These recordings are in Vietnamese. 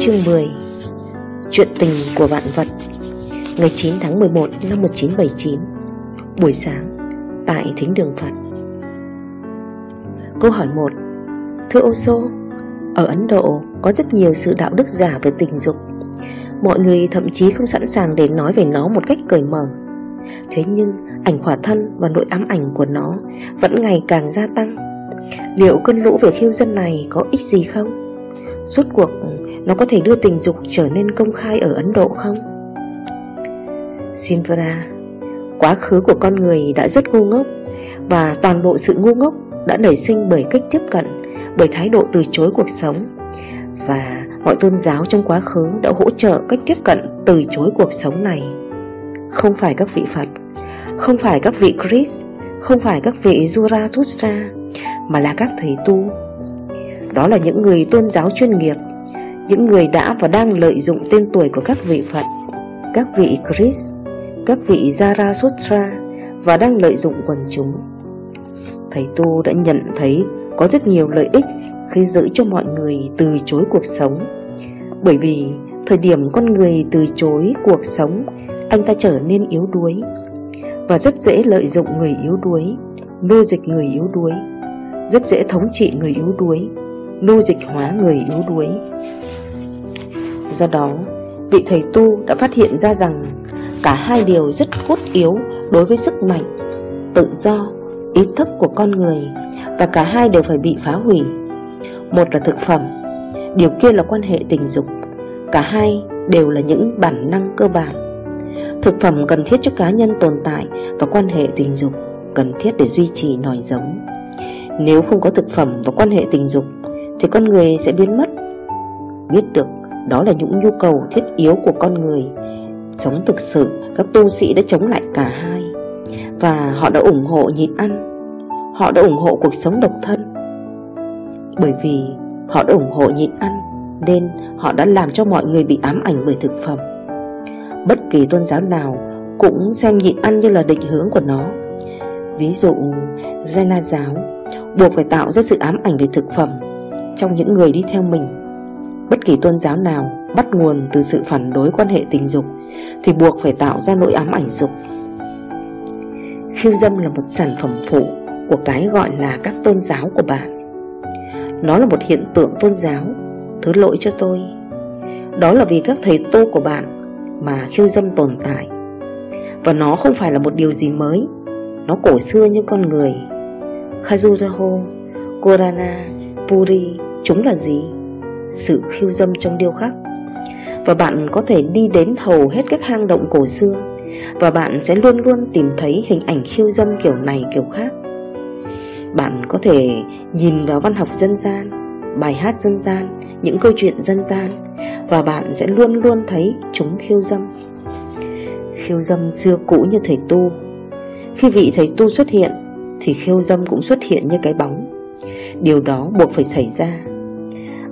Chương 10 Chuyện tình của vạn vật. Ngày 9 tháng 11 năm 1979 Buổi sáng, Tại Thính Đường Phật. Câu hỏi 1 Thưa Oso Ở Ấn Độ có rất nhiều sự đạo đức giả về tình dục. Mọi người thậm chí không sẵn sàng để nói về nó một cách cởi mở. Thế nhưng, ảnh khỏa thân và nội ám ảnh của nó vẫn ngày càng gia tăng. Liệu cơn lũ về khiêu dân này có ích gì không? Suốt cuộc nó có thể đưa tình dục trở nên công khai ở Ấn Độ không? Sinvara Quá khứ của con người đã rất ngu ngốc Và toàn bộ sự ngu ngốc đã nảy sinh bởi cách tiếp cận, Bởi thái độ từ chối cuộc sống. Và mọi tôn giáo trong quá khứ đã hỗ trợ cách tiếp cận từ chối cuộc sống này. Không phải các vị Phật, Không phải các vị Chris Không phải các vị Zarathustra Mà là các thầy tu. Đó là những người tôn giáo chuyên nghiệp những người đã và đang lợi dụng tên tuổi của các vị Phật, các vị Chris, các vị Zarathustra và đang lợi dụng quần chúng. Thầy Tu đã nhận thấy có rất nhiều lợi ích khi giữ cho mọi người từ chối cuộc sống. Bởi vì thời điểm con người từ chối cuộc sống, anh ta trở nên yếu đuối và rất dễ lợi dụng người yếu đuối, nô dịch người yếu đuối, rất dễ thống trị người yếu đuối, nô dịch hóa người yếu đuối. Do đó, vị thầy tu đã phát hiện ra rằng cả hai điều rất cốt yếu đối với sức mạnh, tự do, ý thức của con người và cả hai đều phải bị phá hủy. Một là thực phẩm, điều kia là quan hệ tình dục. Cả hai đều là những bản năng cơ bản. Thực phẩm cần thiết cho cá nhân tồn tại và quan hệ tình dục cần thiết để duy trì nòi giống. Nếu không có thực phẩm và quan hệ tình dục thì con người sẽ biến mất. Biết được đó là những nhu cầu thiết yếu của con người, Sống thực sự, Các tu sĩ đã chống lại cả hai. Và họ đã ủng hộ nhịn ăn, Họ đã ủng hộ cuộc sống độc thân. Bởi vì họ đã ủng hộ nhịn ăn, Nên họ đã làm cho mọi người bị ám ảnh bởi thực phẩm. Bất kỳ tôn giáo nào Cũng xem nhịn ăn như là định hướng của nó. Ví dụ Jaina giáo Buộc phải tạo ra sự ám ảnh về thực phẩm. Trong những người đi theo mình. Bất kỳ tôn giáo nào bắt nguồn từ sự phản đối quan hệ tình dục Thì buộc phải tạo ra nỗi ám ảnh dục. Khiêu dâm là một sản phẩm phụ của cái gọi là các tôn giáo của bạn. Nó là một hiện tượng tôn giáo, Thứ lỗi cho tôi. Đó là vì các thầy tô của bạn mà khiêu dâm tồn tại. Và nó không phải là một điều gì mới. Nó cổ xưa như con người. Kazuzaho Kurana. Puri Chúng là gì? sự khiêu dâm trong điêu khắc. Và bạn có thể đi đến hầu hết các hang động cổ xưa Và bạn sẽ luôn luôn tìm thấy hình ảnh khiêu dâm kiểu này kiểu khác. Bạn có thể nhìn vào văn học dân gian, bài hát dân gian, những câu chuyện dân gian Và bạn sẽ luôn luôn thấy chúng khiêu dâm. Khiêu dâm xưa cũ như thầy tu. Khi vị thầy tu xuất hiện Thì khiêu dâm cũng xuất hiện như cái bóng. Điều đó buộc phải xảy ra.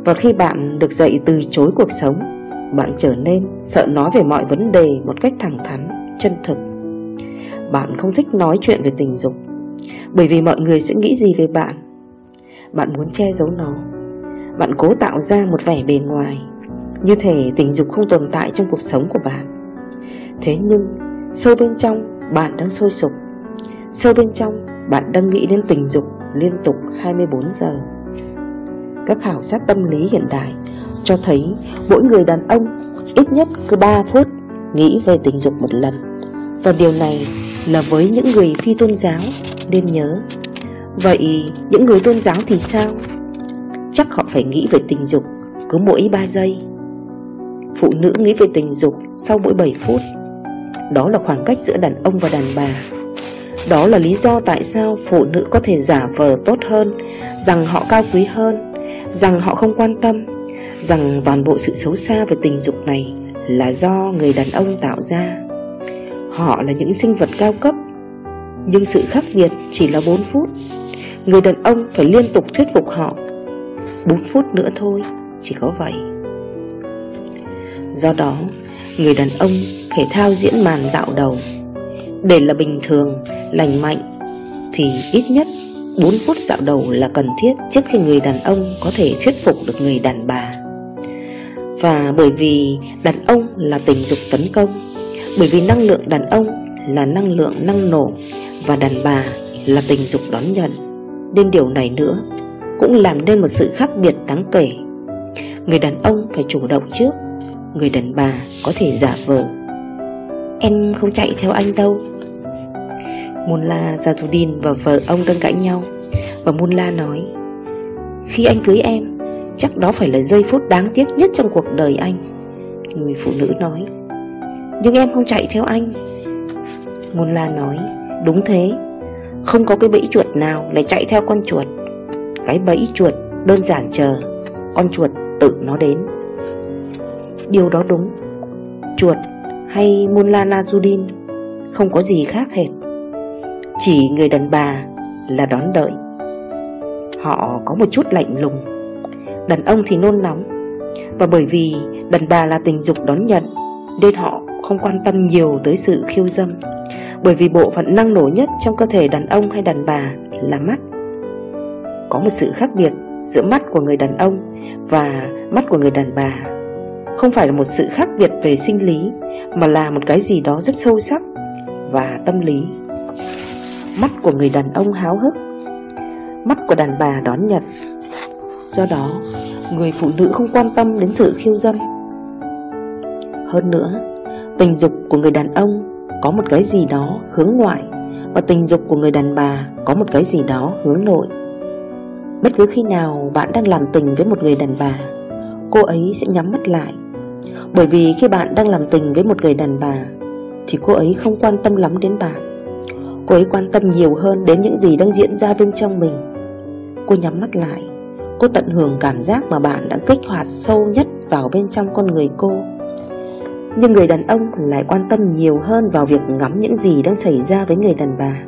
Và khi bạn được dạy từ chối cuộc sống Bạn trở nên sợ nói về mọi vấn đề một cách thẳng thắn, chân thực. Bạn không thích nói chuyện về tình dục Bởi vì mọi người sẽ nghĩ gì về bạn? Bạn muốn che giấu nó. Bạn cố tạo ra một vẻ bề ngoài. Như thể tình dục không tồn tại trong cuộc sống của bạn. Thế nhưng sâu bên trong bạn đang sôi sục. Sâu bên trong bạn đang nghĩ đến tình dục liên tục 24 giờ các khảo sát tâm lý hiện đại cho thấy mỗi người đàn ông ít nhất cứ 3 phút nghĩ về tình dục một lần. Và điều này là với những người phi tôn giáo nên nhớ. Vậy những người tôn giáo thì sao? Chắc họ phải nghĩ về tình dục cứ mỗi 3 giây. Phụ nữ nghĩ về tình dục sau mỗi 7 phút. Đó là khoảng cách giữa đàn ông và đàn bà. Đó là lý do tại sao phụ nữ có thể giả vờ tốt hơn, rằng họ cao quý hơn, rằng họ không quan tâm rằng toàn bộ sự xấu xa về tình dục này là do người đàn ông tạo ra. Họ là những sinh vật cao cấp nhưng sự khác biệt chỉ là 4 phút. Người đàn ông phải liên tục thuyết phục họ. 4 phút nữa thôi chỉ có vậy. Do đó người đàn ông phải thao diễn màn dạo đầu để là bình thường, lành mạnh, thì ít nhất 4 phút dạo đầu là cần thiết trước khi người đàn ông có thể thuyết phục được người đàn bà. Và bởi vì đàn ông là tình dục tấn công, Bởi vì năng lượng đàn ông là năng lượng năng nổ Và đàn bà là tình dục đón nhận. Nên điều này nữa cũng làm nên một sự khác biệt đáng kể. Người đàn ông phải chủ động trước, Người đàn bà có thể giả vờ. Em không chạy theo anh đâu. Munla Zatudin và vợ ông đang cãi nhau. Và Munla nói, Khi anh cưới em, Chắc đó phải là giây phút đáng tiếc nhất trong cuộc đời anh. Người phụ nữ nói, Nhưng em không chạy theo anh. Munla nói, Đúng thế. Không có cái bẫy chuột nào lại chạy theo con chuột. Cái bẫy chuột đơn giản chờ Con chuột tự nó đến. Điều đó đúng. Chuột hay Mullah Najudin Không có gì khác hệt Chỉ người đàn bà là đón đợi. Họ có một chút lạnh lùng. Đàn ông thì nôn nóng. Và bởi vì đàn bà là tình dục đón nhận, Nên họ không quan tâm nhiều tới sự khiêu dâm. Bởi vì bộ phận năng nổ nhất trong cơ thể đàn ông hay đàn bà là mắt. Có một sự khác biệt giữa mắt của người đàn ông và mắt của người đàn bà. Không phải là một sự khác biệt về sinh lý Mà là một cái gì đó rất sâu sắc và tâm lý. Mắt của người đàn ông háo hức Mắt của đàn bà đón nhận. Do đó, người phụ nữ không quan tâm đến sự khiêu dâm. Hơn nữa, tình dục của người đàn ông có một cái gì đó hướng ngoại Và tình dục của người đàn bà có một cái gì đó hướng nội. Bất cứ khi nào bạn đang làm tình với một người đàn bà Cô ấy sẽ nhắm mắt lại. Bởi vì khi bạn đang làm tình với một người đàn bà, Thì cô ấy không quan tâm lắm đến bạn. Cô ấy quan tâm nhiều hơn đến những gì đang diễn ra bên trong mình. Cô nhắm mắt lại, Cô tận hưởng cảm giác mà bạn đã kích hoạt sâu nhất vào bên trong con người cô. Nhưng người đàn ông lại quan tâm nhiều hơn vào việc ngắm những gì đang xảy ra với người đàn bà.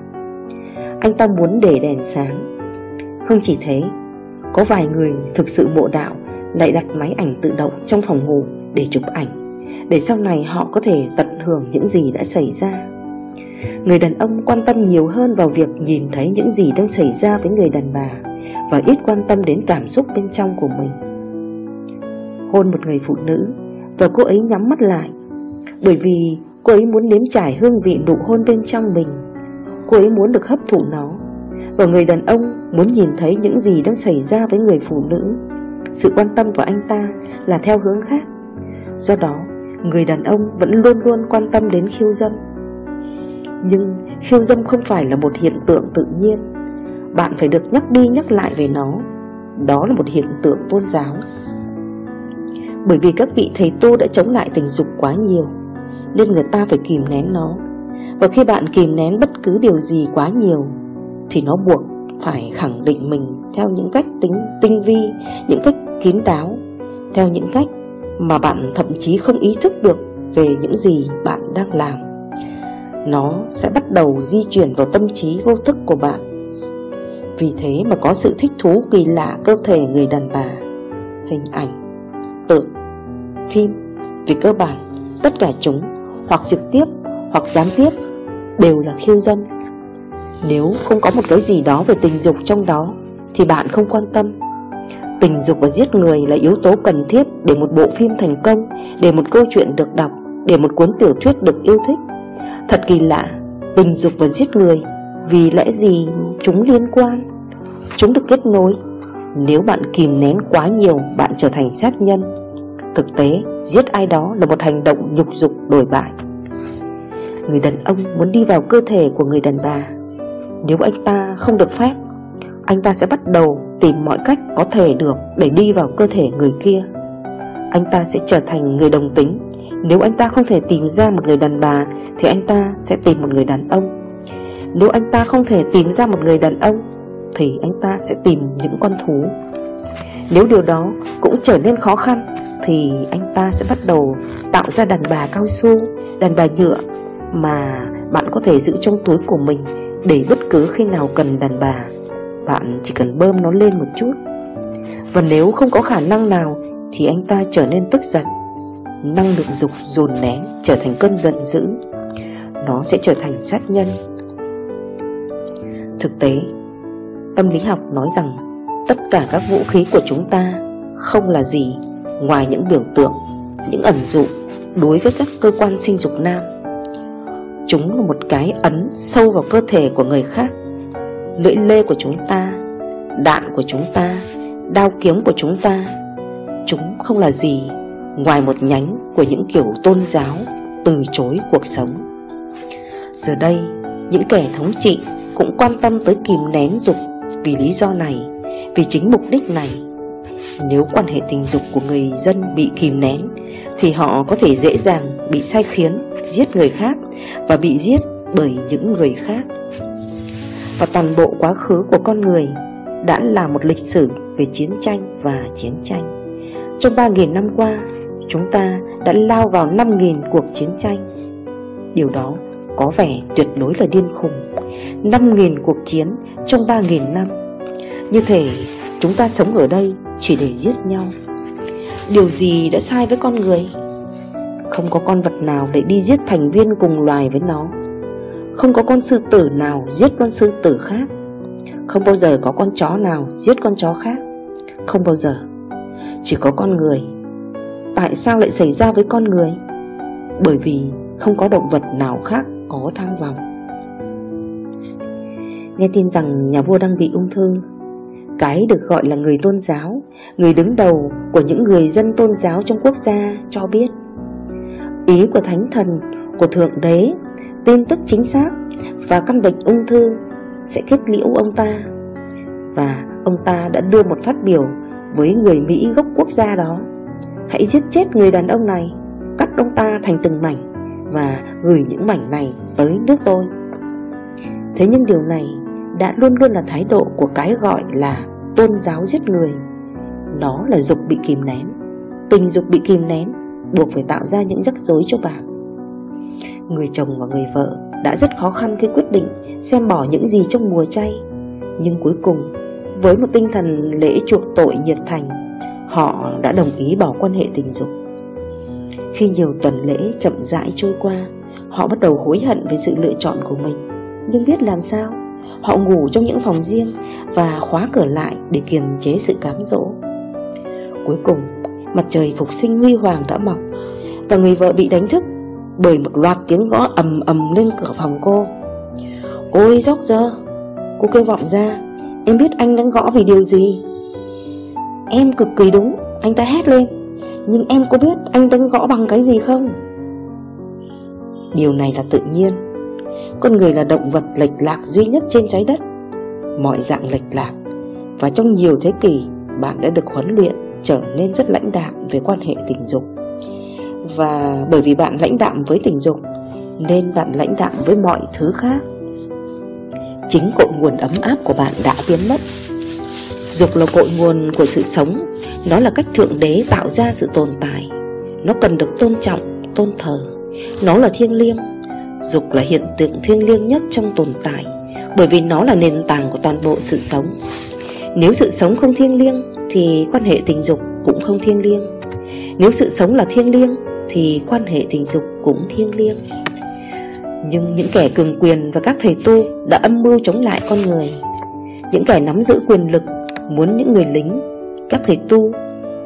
Anh ta muốn để đèn sáng. Không chỉ thế, Có vài người thực sự mộ đạo lại đặt máy ảnh tự động trong phòng ngủ để chụp ảnh, Để sau này họ có thể tận hưởng những gì đã xảy ra. Người đàn ông quan tâm nhiều hơn vào việc nhìn thấy những gì đang xảy ra với người đàn bà Và ít quan tâm đến cảm xúc bên trong của mình. Hôn một người phụ nữ Và cô ấy nhắm mắt lại, Bởi vì cô ấy muốn nếm trải hương vị nụ hôn bên trong mình. Cô ấy muốn được hấp thụ nó Và người đàn ông muốn nhìn thấy những gì đang xảy ra với người phụ nữ. Sự quan tâm của anh ta là theo hướng khác. Do đó, người đàn ông vẫn luôn luôn quan tâm đến khiêu dâm. Nhưng khiêu dâm không phải là một hiện tượng tự nhiên. Bạn phải được nhắc đi nhắc lại về nó. Đó là một hiện tượng tôn giáo. Bởi vì các vị thầy tu đã chống lại tình dục quá nhiều Nên người ta phải kìm nén nó. Và khi bạn kìm nén bất cứ điều gì quá nhiều Thì nó buộc phải khẳng định mình theo những cách tính tinh vi Những cách kín đáo Theo những cách mà bạn thậm chí không ý thức được về những gì bạn đang làm. Nó sẽ bắt đầu di chuyển vào tâm trí vô thức của bạn. Vì thế mà có sự thích thú kỳ lạ cơ thể người đàn bà Hình ảnh, tượng, phim Vì cơ bản, tất cả chúng hoặc trực tiếp hoặc gián tiếp đều là khiêu dâm. Nếu không có một cái gì đó về tình dục trong đó Thì bạn không quan tâm. Tình dục và giết người là yếu tố cần thiết để một bộ phim thành công, Để một câu chuyện được đọc, Để một cuốn tiểu thuyết được yêu thích. Thật kỳ lạ, Tình dục và giết người, Vì lẽ gì chúng liên quan? Chúng được kết nối. Nếu bạn kìm nén quá nhiều, Bạn trở thành sát nhân. Thực tế, giết ai đó là một hành động nhục dục đổi bại. Người đàn ông muốn đi vào cơ thể của người đàn bà. Nếu anh ta không được phép anh ta sẽ bắt đầu tìm mọi cách có thể được Để đi vào cơ thể người kia. Anh ta sẽ trở thành người đồng tính. Nếu anh ta không thể tìm ra một người đàn bà, Thì anh ta sẽ tìm một người đàn ông. Nếu anh ta không thể tìm ra một người đàn ông, Thì anh ta sẽ tìm những con thú. Nếu điều đó cũng trở nên khó khăn, Thì anh ta sẽ bắt đầu tạo ra đàn bà cao su, Đàn bà nhựa Mà bạn có thể giữ trong túi của mình Để bất cứ khi nào cần đàn bà. Bạn chỉ cần bơm nó lên một chút. Và nếu không có khả năng nào Thì anh ta trở nên tức giận. Năng lượng dục dồn nén trở thành cơn giận dữ. Nó sẽ trở thành sát nhân. Thực tế tâm lý học nói rằng tất cả các vũ khí của chúng ta không là gì Ngoài những biểu tượng, những ẩn dụ đối với các cơ quan sinh dục nam. Chúng là một cái ấn sâu vào cơ thể của người khác. Lưỡi lê của chúng ta, Đạn của chúng ta, Đao kiếm của chúng ta. Chúng không là gì Ngoài một nhánh của những kiểu tôn giáo Từ chối cuộc sống. Giờ đây, Những kẻ thống trị Cũng quan tâm tới kìm nén dục Vì lý do này, Vì chính mục đích này. Nếu quan hệ tình dục của người dân bị kìm nén, Thì họ có thể dễ dàng bị sai khiến, Giết người khác Và bị giết bởi những người khác. Và toàn bộ quá khứ của con người Đã là một lịch sử về chiến tranh và chiến tranh. Trong 3.000 năm qua, Chúng ta đã lao vào 5.000 cuộc chiến tranh. Điều đó có vẻ tuyệt đối là điên khùng. 5.000 cuộc chiến trong 3.000 năm. Như thể chúng ta sống ở đây chỉ để giết nhau. Điều gì đã sai với con người? Không có con vật nào để đi giết thành viên cùng loài với nó. Không có con sư tử nào giết con sư tử khác. Không bao giờ có con chó nào giết con chó khác. Không bao giờ. Chỉ có con người. Tại sao lại xảy ra với con người? Bởi vì không có động vật nào khác có tham vọng. Nghe tin rằng nhà vua đang bị ung thư Cái được gọi là người tôn giáo Người đứng đầu của những người dân tôn giáo trong quốc gia cho biết Ý của thánh thần, của thượng đế Tin tức chính xác Và căn bệnh ung thư sẽ kết liễu ông ta. Và ông ta đã đưa một phát biểu với người Mỹ gốc quốc gia đó. Hãy giết chết người đàn ông này, Cắt ông ta thành từng mảnh Và gửi những mảnh này tới nước tôi. Thế nhưng điều này đã luôn luôn là thái độ của cái gọi là tôn giáo giết người. Nó là dục bị kìm nén. Tình dục bị kìm nén Buộc phải tạo ra những rắc rối cho bạn. Người chồng và người vợ đã rất khó khăn khi quyết định xem bỏ những gì trong mùa chay. Nhưng cuối cùng, với một tinh thần lễ chuộc tội nhiệt thành, Họ đã đồng ý bỏ quan hệ tình dục. Khi nhiều tuần lễ chậm rãi trôi qua, Họ bắt đầu hối hận về sự lựa chọn của mình. Nhưng biết làm sao? Họ ngủ trong những phòng riêng Và khóa cửa lại để kiềm chế sự cám dỗ. Cuối cùng, Mặt trời phục sinh huy hoàng đã mọc Và người vợ bị đánh thức. Bởi một loạt tiếng gõ ầm ầm lên cửa phòng cô. Ôi, dốc giờ Cô kêu vọng ra, Em biết anh đang gõ vì điều gì? Em cực kỳ đúng, Anh ta hét lên. Nhưng em có biết anh đang gõ bằng cái gì không? Điều này là tự nhiên. Con người là động vật lệch lạc duy nhất trên trái đất. Mọi dạng lệch lạc. Và trong nhiều thế kỷ, Bạn đã được huấn luyện trở nên rất lãnh đạm về quan hệ tình dục. Và bởi vì bạn lãnh đạm với tình dục Nên bạn lãnh đạm với mọi thứ khác. Chính cội nguồn ấm áp của bạn đã biến mất. Dục là cội nguồn của sự sống Nó là cách Thượng Đế tạo ra sự tồn tại. Nó cần được tôn trọng, tôn thờ. Nó là thiêng liêng. Dục là hiện tượng thiêng liêng nhất trong tồn tại Bởi vì nó là nền tảng của toàn bộ sự sống. Nếu sự sống không thiêng liêng Thì quan hệ tình dục cũng không thiêng liêng. Nếu sự sống là thiêng liêng thì quan hệ tình dục cũng thiêng liêng. Nhưng những kẻ cường quyền và các thầy tu Đã âm mưu chống lại con người. Những kẻ nắm giữ quyền lực Muốn những người lính, Các thầy tu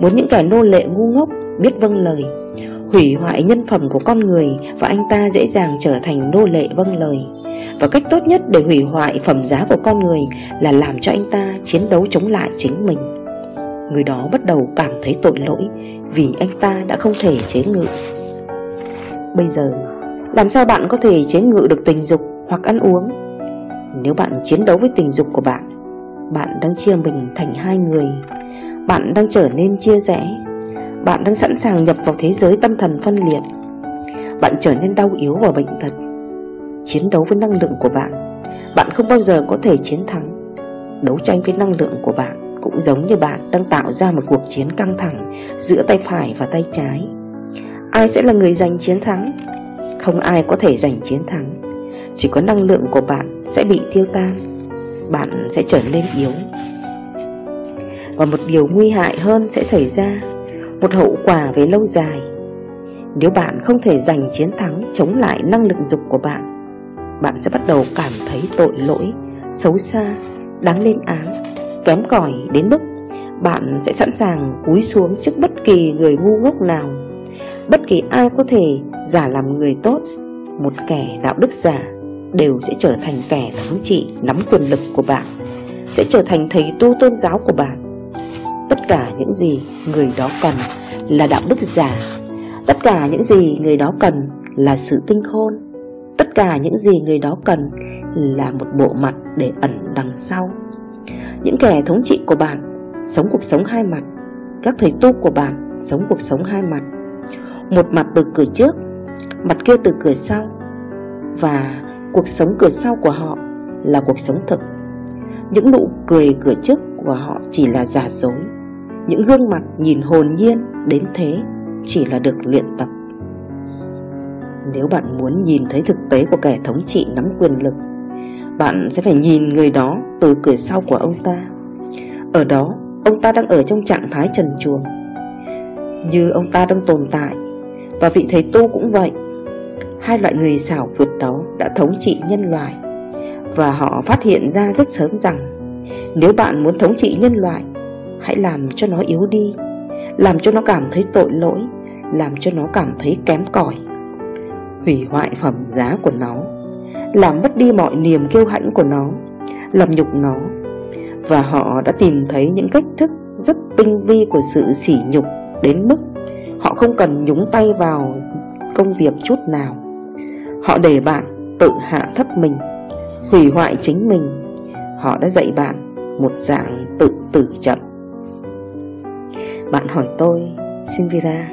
Muốn những kẻ nô lệ ngu ngốc Biết vâng lời, Hủy hoại nhân phẩm của con người Và anh ta dễ dàng trở thành nô lệ vâng lời. Và cách tốt nhất để hủy hoại phẩm giá của con người Là làm cho anh ta chiến đấu chống lại chính mình. Người đó bắt đầu cảm thấy tội lỗi vì anh ta đã không thể chế ngự. Bây giờ, Làm sao bạn có thể chế ngự được tình dục hoặc ăn uống? Nếu bạn chiến đấu với tình dục của bạn bạn đang chia mình thành hai người. Bạn đang trở nên chia rẽ. Bạn đang sẵn sàng nhập vào thế giới tâm thần phân liệt. Bạn trở nên đau yếu và bệnh tật. Chiến đấu với năng lượng của bạn Bạn không bao giờ có thể chiến thắng. Đấu tranh với năng lượng của bạn. Cũng giống như bạn đang tạo ra một cuộc chiến căng thẳng Giữa tay phải và tay trái. Ai sẽ là người giành chiến thắng? Không ai có thể giành chiến thắng. Chỉ có năng lượng của bạn sẽ bị tiêu tan. Bạn sẽ trở nên yếu. Và một điều nguy hại hơn sẽ xảy ra. Một hậu quả về lâu dài. Nếu bạn không thể giành chiến thắng chống lại năng lực dục của bạn Bạn sẽ bắt đầu cảm thấy tội lỗi, xấu xa, đáng lên án, kém cỏi đến mức Bạn sẽ sẵn sàng cúi xuống trước bất kỳ người ngu ngốc nào. Bất kỳ ai có thể giả làm người tốt, Một kẻ đạo đức giả Đều sẽ trở thành kẻ thống trị nắm quyền lực của bạn, Sẽ trở thành thầy tu tôn giáo của bạn. Tất cả những gì người đó cần là đạo đức giả. Tất cả những gì người đó cần là sự tinh khôn Tất cả những gì người đó cần là một bộ mặt để ẩn đằng sau. Những kẻ thống trị của bạn sống cuộc sống hai mặt. Các thầy tu của bạn sống cuộc sống hai mặt. Một mặt từ cửa trước, Mặt kia từ cửa sau. Và cuộc sống cửa sau của họ là cuộc sống thực. Những nụ cười cửa trước của họ chỉ là giả dối. Những gương mặt nhìn hồn nhiên đến thế chỉ là được luyện tập. Nếu bạn muốn nhìn thấy thực tế của kẻ thống trị nắm quyền lực bạn sẽ phải nhìn người đó từ cửa sau của ông ta. Ở đó, ông ta đang ở trong trạng thái trần truồng. Như ông ta đang tồn tại, Và vị thầy tu cũng vậy. Hai loại người xảo quyệt đó đã thống trị nhân loại, Và họ phát hiện ra rất sớm rằng, Nếu bạn muốn thống trị nhân loại, Hãy làm cho nó yếu đi, Làm cho nó cảm thấy tội lỗi, Làm cho nó cảm thấy kém cỏi. Hủy hoại phẩm giá của nó. Làm mất đi mọi niềm kiêu hãnh của nó Làm nhục nó. Và họ đã tìm thấy những cách thức rất tinh vi của sự sỉ nhục Đến mức họ không cần nhúng tay vào công việc chút nào. Họ để bạn tự hạ thấp mình Hủy hoại chính mình. Họ đã dạy bạn một dạng tự tử chậm Bạn hỏi tôi, Sinvira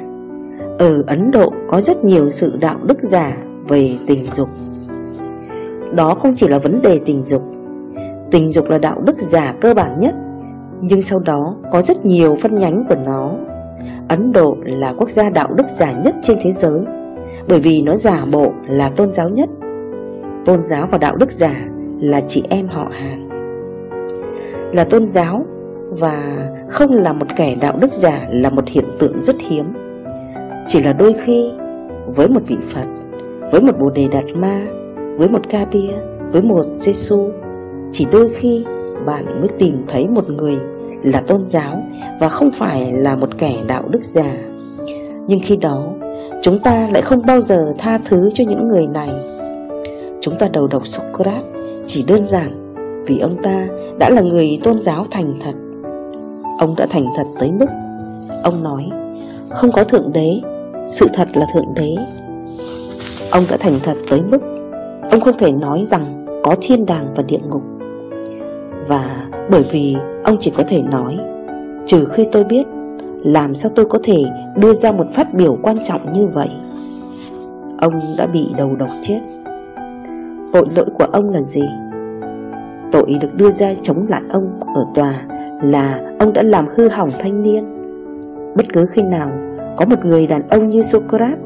Ở Ấn Độ có rất nhiều sự đạo đức giả về tình dục. Đó không chỉ là vấn đề tình dục. Tình dục là đạo đức giả cơ bản nhất, Nhưng sau đó có rất nhiều phân nhánh của nó. Ấn Độ là quốc gia đạo đức giả nhất trên thế giới, bởi vì nó giả bộ là tôn giáo nhất. Tôn giáo và đạo đức giả là chị em họ hàng. Là tôn giáo và không là một kẻ đạo đức giả là một hiện tượng rất hiếm. Chỉ là đôi khi, với một vị Phật, Với một Bồ Đề Đạt Ma với một Ca Bia Với một giê -xu, Chỉ đôi khi bạn mới tìm thấy một người là tôn giáo Và không phải là một kẻ đạo đức giả Nhưng khi đó Chúng ta lại không bao giờ tha thứ cho những người này. Chúng ta đầu độc Socrates chỉ đơn giản Vì ông ta đã là người tôn giáo thành thật. Ông đã thành thật tới mức Ông nói Không có Thượng Đế Sự thật là Thượng Đế. Ông đã thành thật tới mức Ông không thể nói rằng Có thiên đàng và địa ngục. Và bởi vì Ông chỉ có thể nói, Trừ khi tôi biết, làm sao tôi có thể đưa ra một phát biểu quan trọng như vậy? Ông đã bị đầu độc chết. Tội lỗi của ông là gì? Tội được đưa ra chống lại ông ở tòa là ông đã làm hư hỏng thanh niên. Bất cứ khi nào có một người đàn ông như Socrates,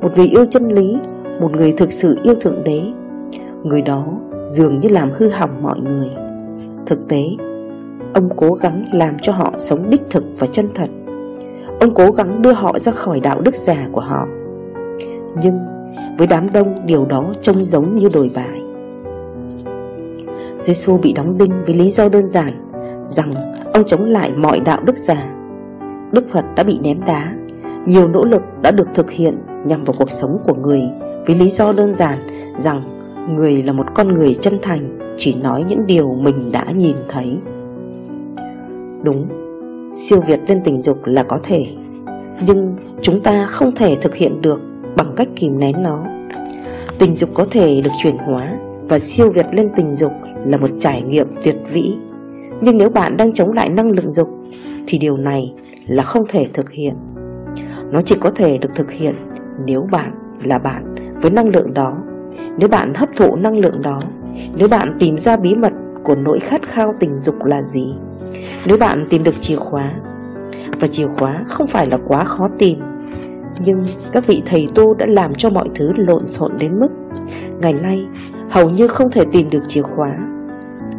Một người yêu chân lý, Một người thực sự yêu Thượng Đế Người đó dường như làm hư hỏng mọi người. Thực tế, Ông cố gắng làm cho họ sống đích thực và chân thật. Ông cố gắng đưa họ ra khỏi đạo đức giả của họ. Nhưng với đám đông, điều đó trông giống như đồi bại. Giêsu bị đóng đinh với lý do đơn giản Rằng ông chống lại mọi đạo đức giả Đức Phật đã bị ném đá. Nhiều nỗ lực đã được thực hiện nhằm vào cuộc sống của người Với lý do đơn giản rằng người là một con người chân thành, Chỉ nói những điều mình đã nhìn thấy. Đúng, Siêu việt lên tình dục là có thể, Nhưng chúng ta không thể thực hiện được Bằng cách kìm nén nó. Tình dục có thể được chuyển hóa Và siêu việt lên tình dục Là một trải nghiệm tuyệt vĩ. Nhưng nếu bạn đang chống lại năng lượng dục, Thì điều này là không thể thực hiện. Nó chỉ có thể được thực hiện Nếu bạn là bạn với năng lượng đó. Nếu bạn hấp thụ năng lượng đó, Nếu bạn tìm ra bí mật của nỗi khát khao tình dục là gì? Nếu bạn tìm được chìa khóa, Và chìa khóa không phải là quá khó tìm, Nhưng các vị thầy tu đã làm cho mọi thứ lộn xộn đến mức Ngày nay hầu như không thể tìm được chìa khóa.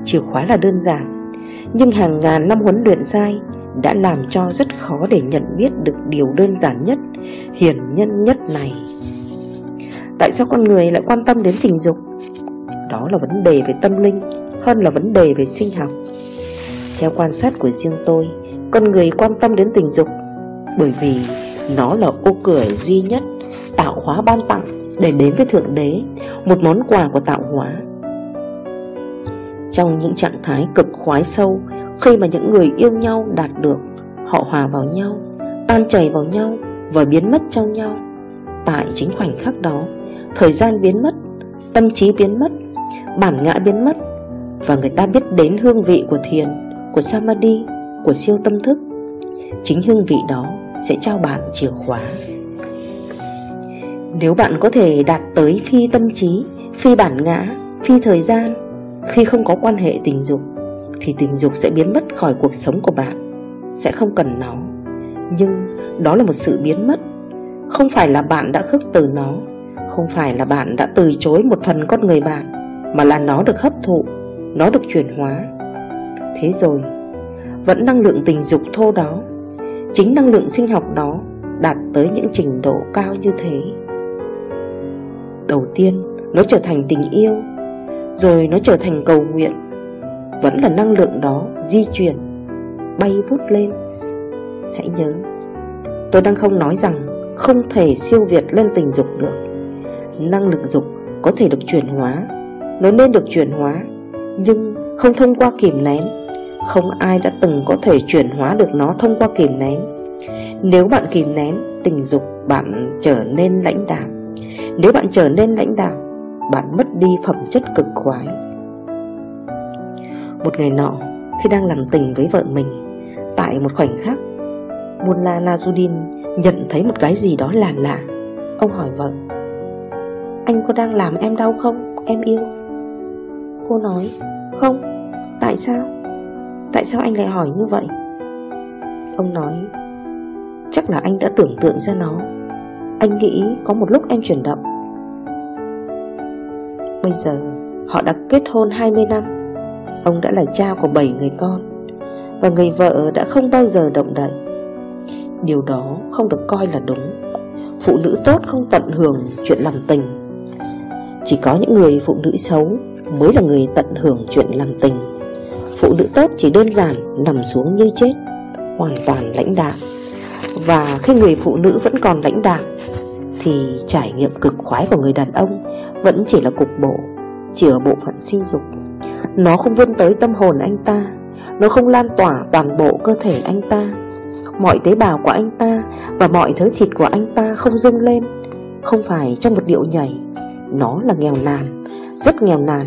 Chìa khóa là đơn giản, Nhưng hàng ngàn năm huấn luyện sai Đã làm cho rất khó để nhận biết được điều đơn giản nhất, Hiển nhân nhất này. Tại sao con người lại quan tâm đến tình dục? Đó là vấn đề về tâm linh, hơn là vấn đề về sinh học theo quan sát của riêng tôi, con người quan tâm đến tình dục Bởi vì nó là ô cửa duy nhất, Tạo hóa ban tặng để đến với Thượng Đế, Một món quà của tạo hóa Trong những trạng thái cực khoái sâu, Khi mà những người yêu nhau đạt được, Họ hòa vào nhau, Tan chảy vào nhau Và biến mất trong nhau, Tại chính khoảnh khắc đó Thời gian biến mất, Tâm trí biến mất, Bản ngã biến mất, Và người ta biết đến hương vị của thiền, Của Samadhi, Của siêu tâm thức. Chính hương vị đó sẽ trao bạn chìa khóa. Nếu bạn có thể đạt tới phi tâm trí, Phi bản ngã, Phi thời gian, Khi không có quan hệ tình dục, Thì tình dục sẽ biến mất khỏi cuộc sống của bạn, Sẽ không cần nó. Nhưng đó là một sự biến mất, Không phải là bạn đã khước từ nó. Không phải là bạn đã từ chối một phần con người bạn, Mà là nó được hấp thụ, Nó được chuyển hóa. Thế rồi, Vẫn năng lượng tình dục thô đó, Chính năng lượng sinh học đó Đạt tới những trình độ cao như thế. Đầu tiên, Nó trở thành tình yêu, Rồi nó trở thành cầu nguyện, Vẫn là năng lượng đó di chuyển, Bay vút lên. Hãy nhớ, Tôi đang không nói rằng Không thể siêu việt lên tình dục được. Năng lực dục có thể được chuyển hóa. Nó nên được chuyển hóa, Nhưng không thông qua kìm nén. Không ai đã từng có thể chuyển hóa được nó thông qua kìm nén. Nếu bạn kìm nén, tình dục bạn trở nên lãnh đạm. Nếu bạn trở nên lãnh đạm, Bạn mất đi phẩm chất cực khoái. Một ngày nọ, Khi đang làm tình với vợ mình, Tại một khoảnh khắc Mullah Nazudin nhận thấy một cái gì đó là lạ. Ông hỏi vợ anh có đang làm em đau không, em yêu. Cô nói Không, tại sao? Tại sao anh lại hỏi như vậy? Ông nói Chắc là anh đã tưởng tượng ra nó. Anh nghĩ có một lúc em chuyển động. Bây giờ họ đã kết hôn 20 năm. Ông đã là cha của 7 người con. Và người vợ đã không bao giờ động đậy. Điều đó không được coi là đúng. Phụ nữ tốt không tận hưởng chuyện làm tình. Chỉ có những người phụ nữ xấu Mới là người tận hưởng chuyện làm tình. Phụ nữ tốt chỉ đơn giản nằm xuống như chết, Hoàn toàn lãnh đạm. Và khi người phụ nữ vẫn còn lãnh đạm, Thì trải nghiệm cực khoái của người đàn ông Vẫn chỉ là cục bộ, Chỉ ở bộ phận sinh dục. Nó không vươn tới tâm hồn anh ta, Nó không lan tỏa toàn bộ cơ thể anh ta. Mọi tế bào của anh ta Và mọi thứ thịt của anh ta không rung lên, Không phải trong một điệu nhảy nó là nghèo nàn, Rất nghèo nàn.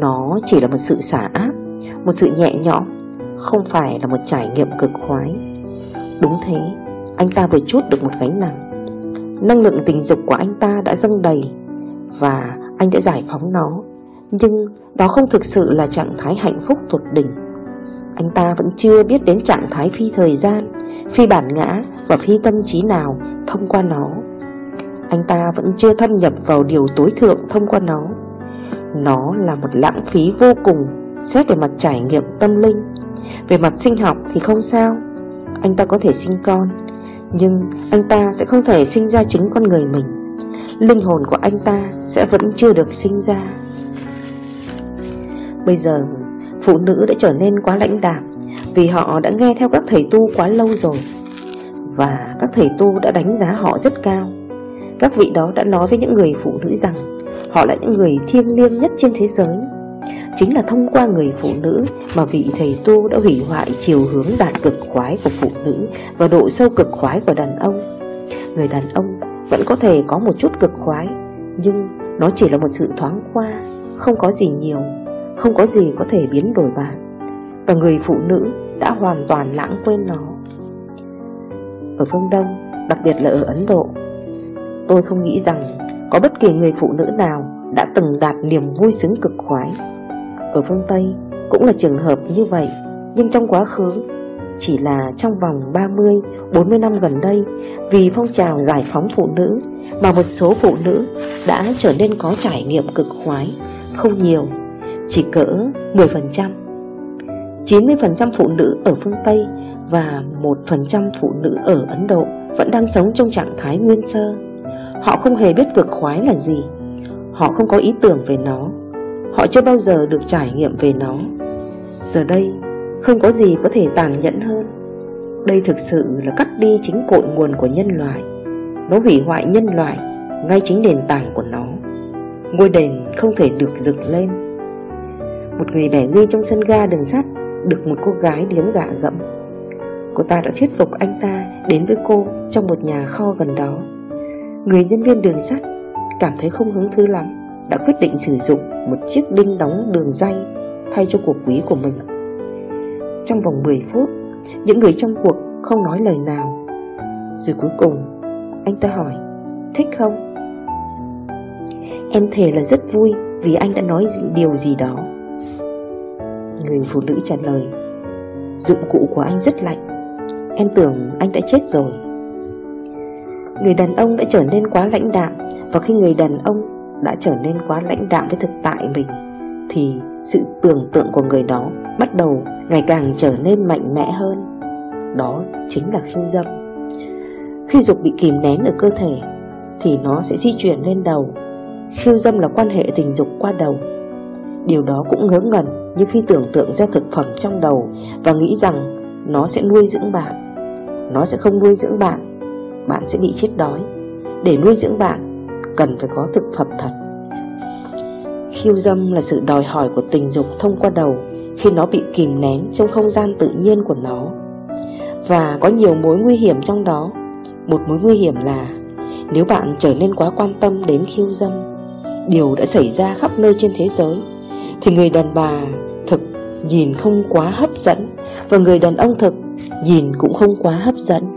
Nó chỉ là một sự xả áp, Một sự nhẹ nhõm, Không phải là một trải nghiệm cực khoái. Đúng thế, Anh ta vừa chút được một gánh nặng. Năng lượng tình dục của anh ta đã dâng đầy Và anh đã giải phóng nó. Nhưng đó không thực sự là trạng thái hạnh phúc tột đỉnh. Anh ta vẫn chưa biết đến trạng thái phi thời gian, Phi bản ngã và phi tâm trí nào thông qua nó. Anh ta vẫn chưa thâm nhập vào điều tối thượng thông qua nó. Nó là một lãng phí vô cùng, Xét về mặt trải nghiệm tâm linh. Về mặt sinh học thì không sao, Anh ta có thể sinh con, Nhưng anh ta sẽ không thể sinh ra chính con người mình. Linh hồn của anh ta sẽ vẫn chưa được sinh ra. Bây giờ, Phụ nữ đã trở nên quá lãnh đạm vì họ đã nghe theo các thầy tu quá lâu rồi. Và các thầy tu đã đánh giá họ rất cao. Các vị đó đã nói với những người phụ nữ rằng Họ là những người thiêng liêng nhất trên thế giới Chính là thông qua người phụ nữ mà vị thầy tu đã hủy hoại chiều hướng đạt cực khoái của phụ nữ và độ sâu cực khoái của đàn ông. Người đàn ông vẫn có thể có một chút cực khoái, nhưng nó chỉ là một sự thoáng qua, không có gì nhiều, không có gì có thể biến đổi bạn và người phụ nữ đã hoàn toàn lãng quên nó. Ở phương Đông, đặc biệt là ở Ấn Độ, tôi không nghĩ rằng có bất kỳ người phụ nữ nào đã từng đạt niềm vui sướng cực khoái. Ở phương Tây cũng là trường hợp như vậy, nhưng trong quá khứ, chỉ là trong vòng 30, 40 năm gần đây, vì phong trào giải phóng phụ nữ mà một số phụ nữ đã trở nên có trải nghiệm cực khoái, không nhiều, chỉ cỡ 10%. 90% phụ nữ ở phương Tây và 1% phụ nữ ở Ấn Độ vẫn đang sống trong trạng thái nguyên sơ. Họ không hề biết cực khoái là gì. Họ không có ý tưởng về nó. Họ chưa bao giờ được trải nghiệm về nó. Giờ đây, không có gì có thể tàn nhẫn hơn. Đây thực sự là cắt đi chính cội nguồn của nhân loại Nó hủy hoại nhân loại Ngay chính nền tảng của nó Ngôi đền không thể được dựng lên Một người bẻ nghi trong sân ga đường sắt Được một cô gái điếm gạ gẫm Cô ta đã thuyết phục anh ta đến với cô trong một nhà kho gần đó Người nhân viên đường sắt cảm thấy không hứng thú lắm Đã quyết định sử dụng một chiếc đinh đóng đường dây thay cho cuộc quý của mình. Trong vòng 10 phút, những người trong cuộc không nói lời nào. Rồi cuối cùng, anh ta hỏi Thích không? Em thề là rất vui vì anh đã nói điều gì đó. Người phụ nữ trả lời Dụng cụ của anh rất lạnh. Em tưởng anh đã chết rồi. Người đàn ông đã trở nên quá lãnh đạm, Và khi người đàn ông đã trở nên quá lãnh đạm với thực tại mình, Thì sự tưởng tượng của người đó bắt đầu ngày càng trở nên mạnh mẽ hơn. Đó chính là khiêu dâm. Khi dục bị kìm nén ở cơ thể, Thì nó sẽ di chuyển lên đầu. Khiêu dâm là quan hệ tình dục qua đầu. Điều đó cũng ngớ ngẩn như khi tưởng tượng ra thực phẩm trong đầu Và nghĩ rằng nó sẽ nuôi dưỡng bạn. Nó sẽ không nuôi dưỡng bạn. Bạn sẽ bị chết đói. Để nuôi dưỡng bạn, Cần phải có thực phẩm thật. Khiêu dâm là sự đòi hỏi của tình dục thông qua đầu Khi nó bị kìm nén trong không gian tự nhiên của nó. Và có nhiều mối nguy hiểm trong đó. Một mối nguy hiểm là Nếu bạn trở nên quá quan tâm đến khiêu dâm, Điều đã xảy ra khắp nơi trên thế giới, Thì người đàn bà thực nhìn không quá hấp dẫn Và người đàn ông thực Nhìn cũng không quá hấp dẫn.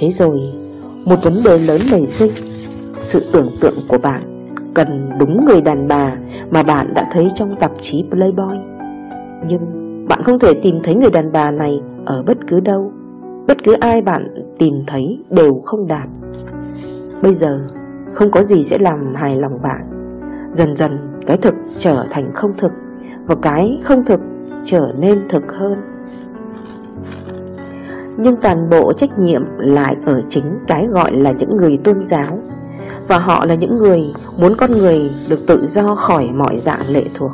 Thế rồi. Một vấn đề lớn nảy sinh. Sự tưởng tượng của bạn Cần đúng người đàn bà Mà bạn đã thấy trong tạp chí Playboy. Nhưng bạn không thể tìm thấy người đàn bà này Ở bất cứ đâu. Bất cứ ai bạn tìm thấy đều không đạt. Bây giờ, Không có gì sẽ làm hài lòng bạn. Dần dần, cái thực trở thành không thực Và cái không thực trở nên thực hơn nhưng toàn bộ trách nhiệm lại ở chính cái gọi là những người tôn giáo. Và họ là những người muốn con người được tự do khỏi mọi dạng lệ thuộc.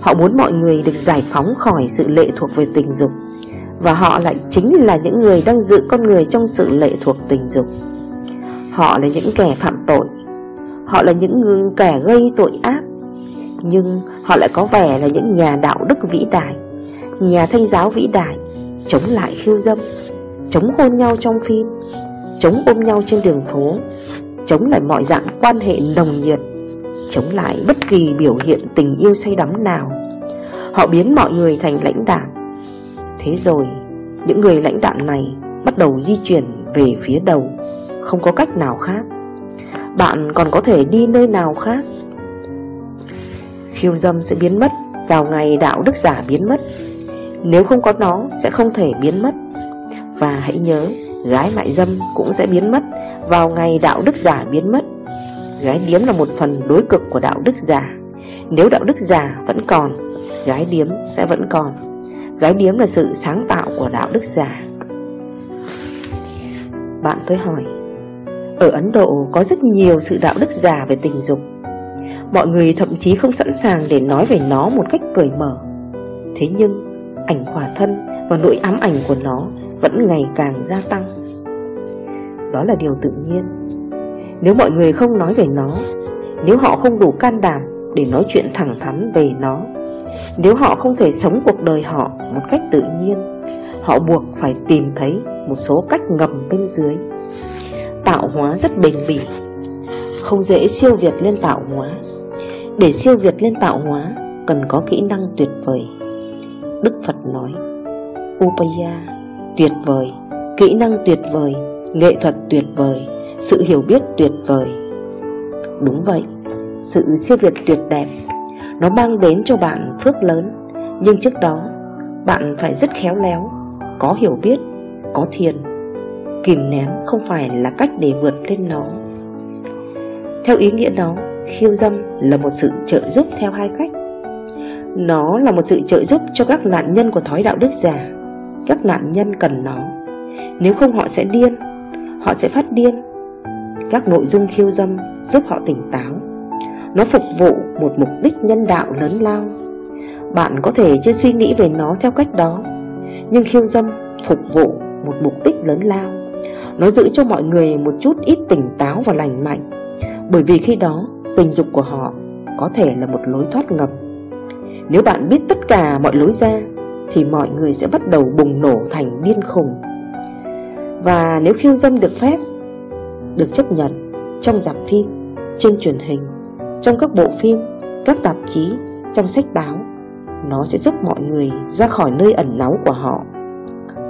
Họ muốn mọi người được giải phóng khỏi sự lệ thuộc về tình dục. Và họ lại chính là những người đang giữ con người trong sự lệ thuộc tình dục. Họ là những kẻ phạm tội. Họ là những người kẻ gây tội ác. Nhưng họ lại có vẻ là những nhà đạo đức vĩ đại, Nhà thanh giáo vĩ đại. Chống lại khiêu dâm, Chống hôn nhau trong phim, Chống ôm nhau trên đường phố, Chống lại mọi dạng quan hệ nồng nhiệt, Chống lại bất kỳ biểu hiện tình yêu say đắm nào. Họ biến mọi người thành lãnh đạo Thế rồi, Những người lãnh đạo này Bắt đầu di chuyển về phía đầu, Không có cách nào khác. Bạn còn có thể đi nơi nào khác? Khiêu dâm sẽ biến mất Vào ngày đạo đức giả biến mất nếu không có nó, sẽ không thể biến mất. Và hãy nhớ, Gái mại dâm cũng sẽ biến mất. Vào ngày đạo đức giả biến mất, Gái điếm là một phần đối cực của đạo đức giả. Nếu đạo đức giả vẫn còn, Gái điếm sẽ vẫn còn. Gái điếm là sự sáng tạo của đạo đức giả. Bạn tôi hỏi, Ở Ấn Độ có rất nhiều sự đạo đức giả về tình dục. Mọi người thậm chí không sẵn sàng để nói về nó một cách cởi mở. Thế nhưng ảnh khỏa thân và nỗi ám ảnh của nó vẫn ngày càng gia tăng. Đó là điều tự nhiên. Nếu mọi người không nói về nó, Nếu họ không đủ can đảm để nói chuyện thẳng thắn về nó, Nếu họ không thể sống cuộc đời họ một cách tự nhiên, Họ buộc phải tìm thấy một số cách ngầm bên dưới. Tạo hóa rất bền bỉ. Không dễ siêu việt lên tạo hóa. Để siêu việt lên tạo hóa, Cần có kỹ năng tuyệt vời. Đức Phật nói. Upaya, tuyệt vời. Kỹ năng tuyệt vời. Nghệ thuật tuyệt vời. Sự hiểu biết tuyệt vời. Đúng vậy. Sự siêu việt tuyệt đẹp. Nó mang đến cho bạn phước lớn. Nhưng trước đó, Bạn phải rất khéo léo. Có hiểu biết, Có thiền. Kìm nén không phải là cách để vượt lên nó. Theo ý nghĩa đó, Khiêu dâm là một sự trợ giúp theo hai cách nó là một sự trợ giúp cho các nạn nhân của thói đạo đức giả. Các nạn nhân cần nó. Nếu không họ sẽ điên. Họ sẽ phát điên. Các nội dung khiêu dâm giúp họ tỉnh táo. Nó phục vụ một mục đích nhân đạo lớn lao. Bạn có thể chưa suy nghĩ về nó theo cách đó, Nhưng khiêu dâm phục vụ một mục đích lớn lao. Nó giữ cho mọi người một chút ít tỉnh táo và lành mạnh, Bởi vì khi đó tình dục của họ có thể là một lối thoát ngầm. Nếu bạn biết tất cả mọi lối ra Thì mọi người sẽ bắt đầu bùng nổ thành điên khùng. Và nếu khiêu dâm được phép Được chấp nhận trong giảm phim, trên truyền hình Trong các bộ phim, các tạp chí, trong sách báo Nó sẽ giúp mọi người ra khỏi nơi ẩn náu của họ.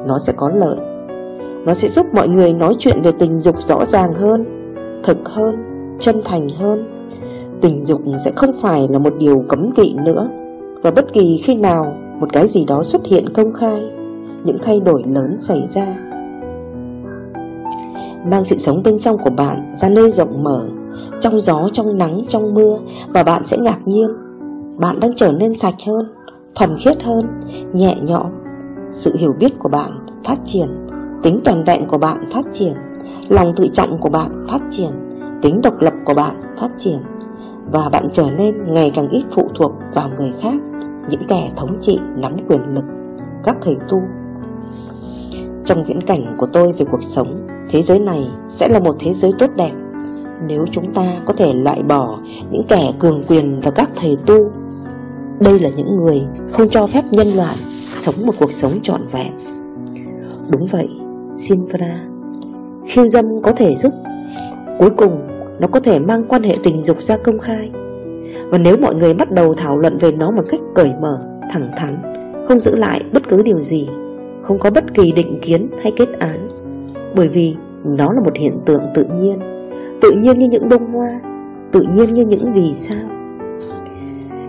Nó sẽ có lợi. Nó sẽ giúp mọi người nói chuyện về tình dục rõ ràng hơn Thực hơn, chân thành hơn. Tình dục sẽ không phải là một điều cấm kỵ nữa. Và bất kỳ khi nào một cái gì đó xuất hiện công khai Những thay đổi lớn xảy ra. Mang sự sống bên trong của bạn ra nơi rộng mở Trong gió, trong nắng, trong mưa Và bạn sẽ ngạc nhiên. Bạn đang trở nên sạch hơn Thuần khiết hơn Nhẹ nhõm. Sự hiểu biết của bạn phát triển Tính toàn vẹn của bạn phát triển Lòng tự trọng của bạn phát triển Tính độc lập của bạn phát triển và bạn trở nên ngày càng ít phụ thuộc vào người khác. Những kẻ thống trị nắm quyền lực Các thầy tu. Trong viễn cảnh của tôi về cuộc sống Thế giới này sẽ là một thế giới tốt đẹp. Nếu chúng ta có thể loại bỏ những kẻ cường quyền và các thầy tu Đây là những người không cho phép nhân loại sống một cuộc sống trọn vẹn. Đúng vậy, Sinfra Khiêu dâm có thể giúp Cuối cùng nó có thể mang quan hệ tình dục ra công khai. Và nếu mọi người bắt đầu thảo luận về nó một cách cởi mở, thẳng thắn Không giữ lại bất cứ điều gì Không có bất kỳ định kiến hay kết án. Bởi vì nó là một hiện tượng tự nhiên Tự nhiên như những bông hoa Tự nhiên như những vì sao.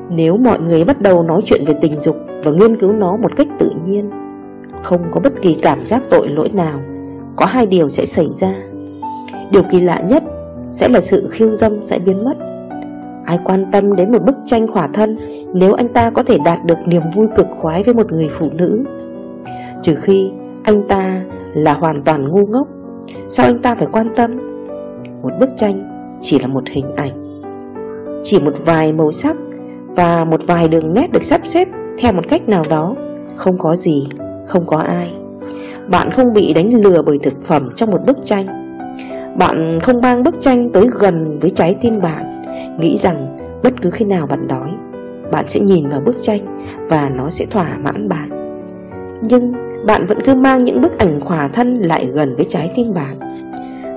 Nếu mọi người bắt đầu nói chuyện về tình dục Và nghiên cứu nó một cách tự nhiên Không có bất kỳ cảm giác tội lỗi nào Có hai điều sẽ xảy ra. Điều kỳ lạ nhất sẽ là sự khiêu dâm sẽ biến mất. Ai quan tâm đến một bức tranh khỏa thân Nếu anh ta có thể đạt được niềm vui cực khoái với một người phụ nữ? Trừ khi anh ta là hoàn toàn ngu ngốc Sao anh ta phải quan tâm? Một bức tranh chỉ là một hình ảnh Chỉ một vài màu sắc Và một vài đường nét được sắp xếp Theo một cách nào đó. Không có gì, không có ai. Bạn không bị đánh lừa bởi thực phẩm trong một bức tranh. Bạn không mang bức tranh tới gần với trái tim bạn. Nghĩ rằng bất cứ khi nào bạn đói, Bạn sẽ nhìn vào bức tranh và nó sẽ thỏa mãn bạn. Nhưng bạn vẫn cứ mang những bức ảnh khỏa thân lại gần với trái tim bạn.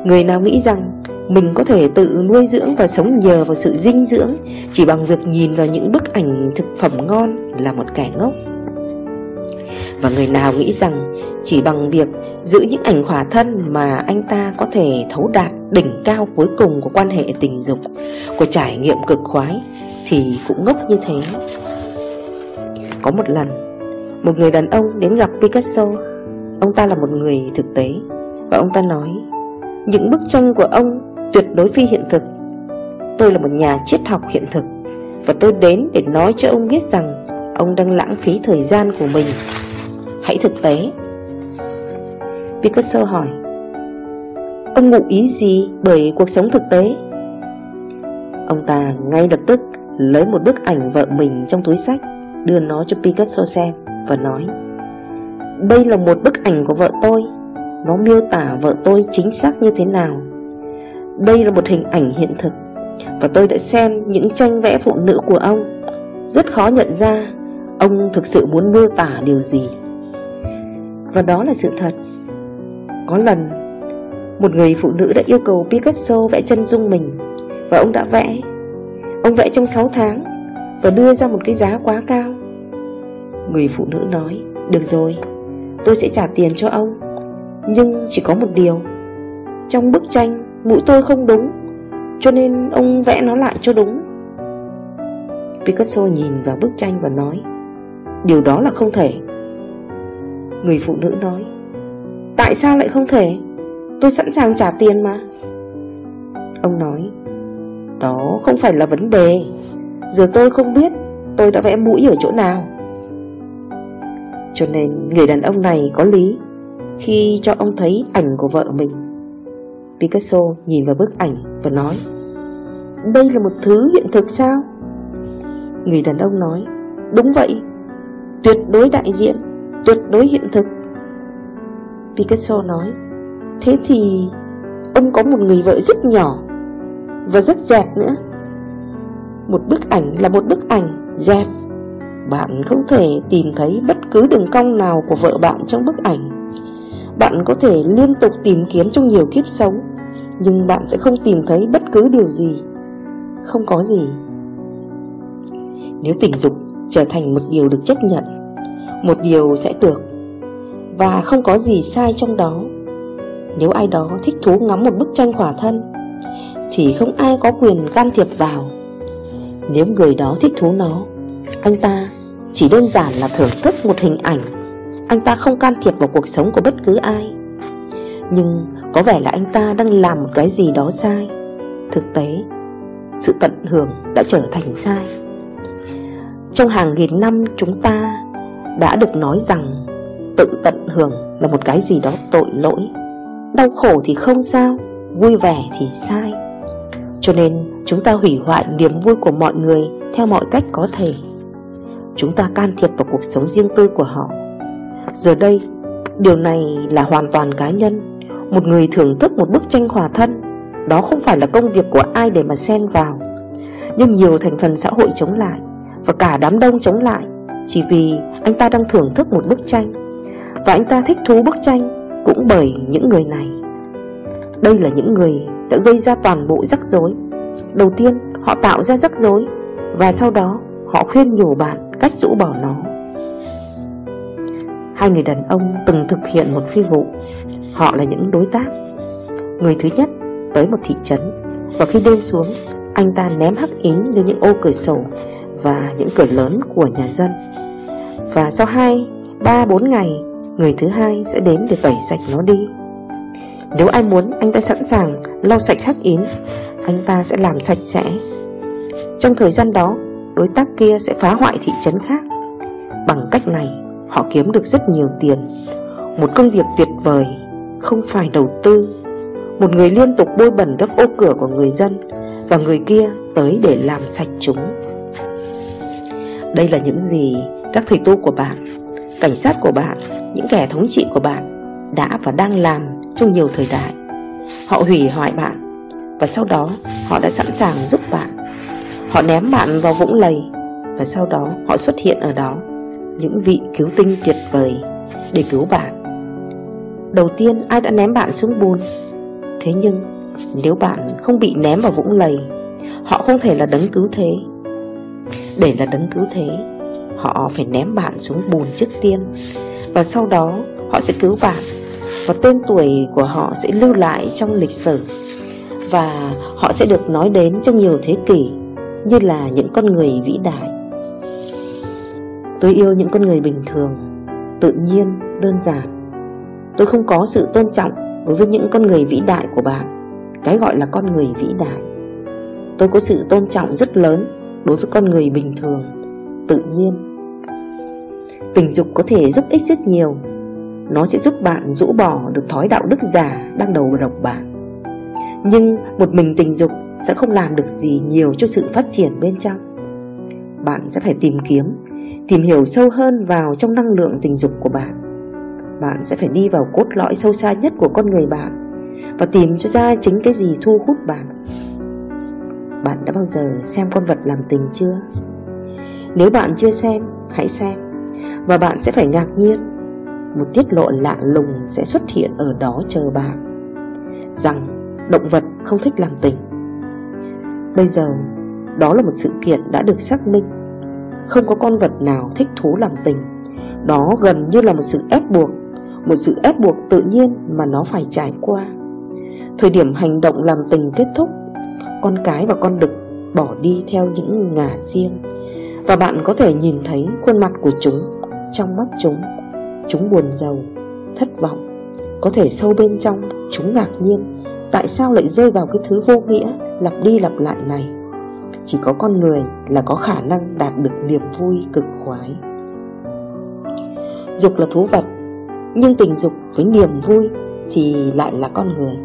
Người nào nghĩ rằng mình có thể tự nuôi dưỡng và sống nhờ vào sự dinh dưỡng Chỉ bằng việc nhìn vào những bức ảnh thực phẩm ngon là một kẻ ngốc? Và người nào nghĩ rằng chỉ bằng việc giữ những ảnh khỏa thân mà anh ta có thể thấu đạt đỉnh cao cuối cùng của quan hệ tình dục, của trải nghiệm cực khoái, thì cũng ngốc như thế. Có một lần, một người đàn ông đến gặp Picasso. Ông ta là một người thực tế, và ông ta nói, những bức tranh của ông tuyệt đối phi hiện thực. Tôi là một nhà triết học hiện thực, và tôi đến để nói cho ông biết rằng ông đang lãng phí thời gian của mình. Hãy thực tế Picasso hỏi. Ông ngụ ý gì bởi cuộc sống thực tế? Ông ta ngay lập tức lấy một bức ảnh vợ mình trong túi sách, Đưa nó cho Picasso xem và nói, Đây là một bức ảnh của vợ tôi. Nó miêu tả vợ tôi chính xác như thế nào. Đây là một hình ảnh hiện thực Và tôi đã xem những tranh vẽ phụ nữ của ông. Rất khó nhận ra Ông thực sự muốn miêu tả điều gì. Và đó là sự thật có lần, Một người phụ nữ đã yêu cầu Picasso vẽ chân dung mình Và ông đã vẽ. Ông vẽ trong 6 tháng Và đưa ra một cái giá quá cao. Người phụ nữ nói, Được rồi, Tôi sẽ trả tiền cho ông, Nhưng chỉ có một điều. Trong bức tranh mũi tôi không đúng, Cho nên ông vẽ nó lại cho đúng. Picasso nhìn vào bức tranh và nói, Điều đó là không thể. Người phụ nữ nói Tại sao lại không thể? Tôi sẵn sàng trả tiền mà. Ông nói, Đó không phải là vấn đề. Giờ tôi không biết tôi đã vẽ mũi ở chỗ nào. Cho nên người đàn ông này có lý Khi cho ông thấy ảnh của vợ mình. Picasso nhìn vào bức ảnh và nói, Đây là một thứ hiện thực sao? Người đàn ông nói, Đúng vậy. Tuyệt đối đại diện, Tuyệt đối hiện thực. Picasso nói. Thế thì, ông có một người vợ rất nhỏ Và rất dẹp nữa. Một bức ảnh là một bức ảnh dẹp. Bạn không thể tìm thấy bất cứ đường cong nào của vợ bạn trong bức ảnh. Bạn có thể liên tục tìm kiếm trong nhiều kiếp sống, Nhưng bạn sẽ không tìm thấy bất cứ điều gì. Không có gì. Nếu tình dục trở thành một điều được chấp nhận, Một điều sẽ được và không có gì sai trong đó. Nếu ai đó thích thú ngắm một bức tranh khỏa thân, Thì không ai có quyền can thiệp vào. Nếu người đó thích thú nó, Anh ta chỉ đơn giản là thưởng thức một hình ảnh. Anh ta không can thiệp vào cuộc sống của bất cứ ai. Nhưng có vẻ là anh ta đang làm một cái gì đó sai. Thực tế, Sự tận hưởng đã trở thành sai. Trong hàng nghìn năm, chúng ta đã được nói rằng tự tận hưởng là một cái gì đó tội lỗi. Đau khổ thì không sao, vui vẻ thì sai. Cho nên chúng ta hủy hoại niềm vui của mọi người theo mọi cách có thể. Chúng ta can thiệp vào cuộc sống riêng tư của họ. Giờ đây, điều này là hoàn toàn cá nhân. Một người thưởng thức một bức tranh khỏa thân Đó không phải là công việc của ai để mà xen vào. Nhưng nhiều thành phần xã hội chống lại và cả đám đông chống lại Chỉ vì anh ta đang thưởng thức một bức tranh. Và anh ta thích thú bức tranh Cũng bởi những người này. Đây là những người đã gây ra toàn bộ rắc rối. Đầu tiên họ tạo ra rắc rối Và sau đó họ khuyên nhủ bạn cách rũ bỏ nó. Hai người đàn ông từng thực hiện một phi vụ. Họ là những đối tác. Người thứ nhất tới một thị trấn Và khi đêm xuống Anh ta ném hắc ín lên những ô cửa sổ và những cửa lớn của nhà dân. Và sau 2, 3, 4 ngày Người thứ hai sẽ đến để tẩy sạch nó đi. Nếu ai muốn anh ta sẵn sàng lau sạch hắc yến. Anh ta sẽ làm sạch sẽ. Trong thời gian đó Đối tác kia sẽ phá hoại thị trấn khác. Bằng cách này Họ kiếm được rất nhiều tiền. Một công việc tuyệt vời Không phải đầu tư. Một người liên tục bôi bẩn các ô cửa của người dân Và người kia tới để làm sạch chúng. Đây là những gì các thầy tu của bạn, cảnh sát của bạn, những kẻ thống trị của bạn đã và đang làm trong nhiều thời đại. Họ hủy hoại bạn và sau đó họ đã sẵn sàng giúp bạn. Họ ném bạn vào vũng lầy và sau đó họ xuất hiện ở đó, những vị cứu tinh tuyệt vời để cứu bạn. Đầu tiên ai đã ném bạn xuống bùn Thế nhưng nếu bạn không bị ném vào vũng lầy Họ không thể là đấng cứu thế để là đấng cứu thế Họ phải ném bạn xuống bùn trước tiên Và sau đó họ sẽ cứu bạn Và tên tuổi của họ sẽ lưu lại trong lịch sử. Và họ sẽ được nói đến trong nhiều thế kỷ Như là những con người vĩ đại. Tôi yêu những con người bình thường Tự nhiên, đơn giản. Tôi không có sự tôn trọng đối với những con người vĩ đại của bạn Cái gọi là con người vĩ đại. Tôi có sự tôn trọng rất lớn đối với con người bình thường, tự nhiên. Tình dục có thể giúp ích rất nhiều. Nó sẽ giúp bạn rũ bỏ được thói đạo đức giả đang đầu độc bạn. Nhưng một mình tình dục sẽ không làm được gì nhiều cho sự phát triển bên trong. Bạn sẽ phải tìm kiếm, tìm hiểu sâu hơn vào trong năng lượng tình dục của bạn. Bạn sẽ phải đi vào cốt lõi sâu xa nhất của con người bạn và tìm cho ra chính cái gì thu hút bạn bạn đã bao giờ xem con vật làm tình chưa? Nếu bạn chưa xem, hãy xem và bạn sẽ phải ngạc nhiên. Một tiết lộ lạ lùng sẽ xuất hiện ở đó chờ bạn. Rằng động vật không thích làm tình. Bây giờ, đó là một sự kiện đã được xác minh. Không có con vật nào thích thú làm tình. Đó gần như là một sự ép buộc Một sự ép buộc tự nhiên mà nó phải trải qua. Thời điểm hành động làm tình kết thúc con cái và con đực bỏ đi theo những ngả riêng Và bạn có thể nhìn thấy khuôn mặt của chúng. Trong mắt chúng. Chúng buồn giàu, thất vọng Có thể sâu bên trong Chúng ngạc nhiên. Tại sao lại rơi vào cái thứ vô nghĩa Lặp đi lặp lại này? Chỉ có con người là có khả năng đạt được niềm vui cực khoái. Dục là thú vật Nhưng tình dục với niềm vui Thì lại là con người.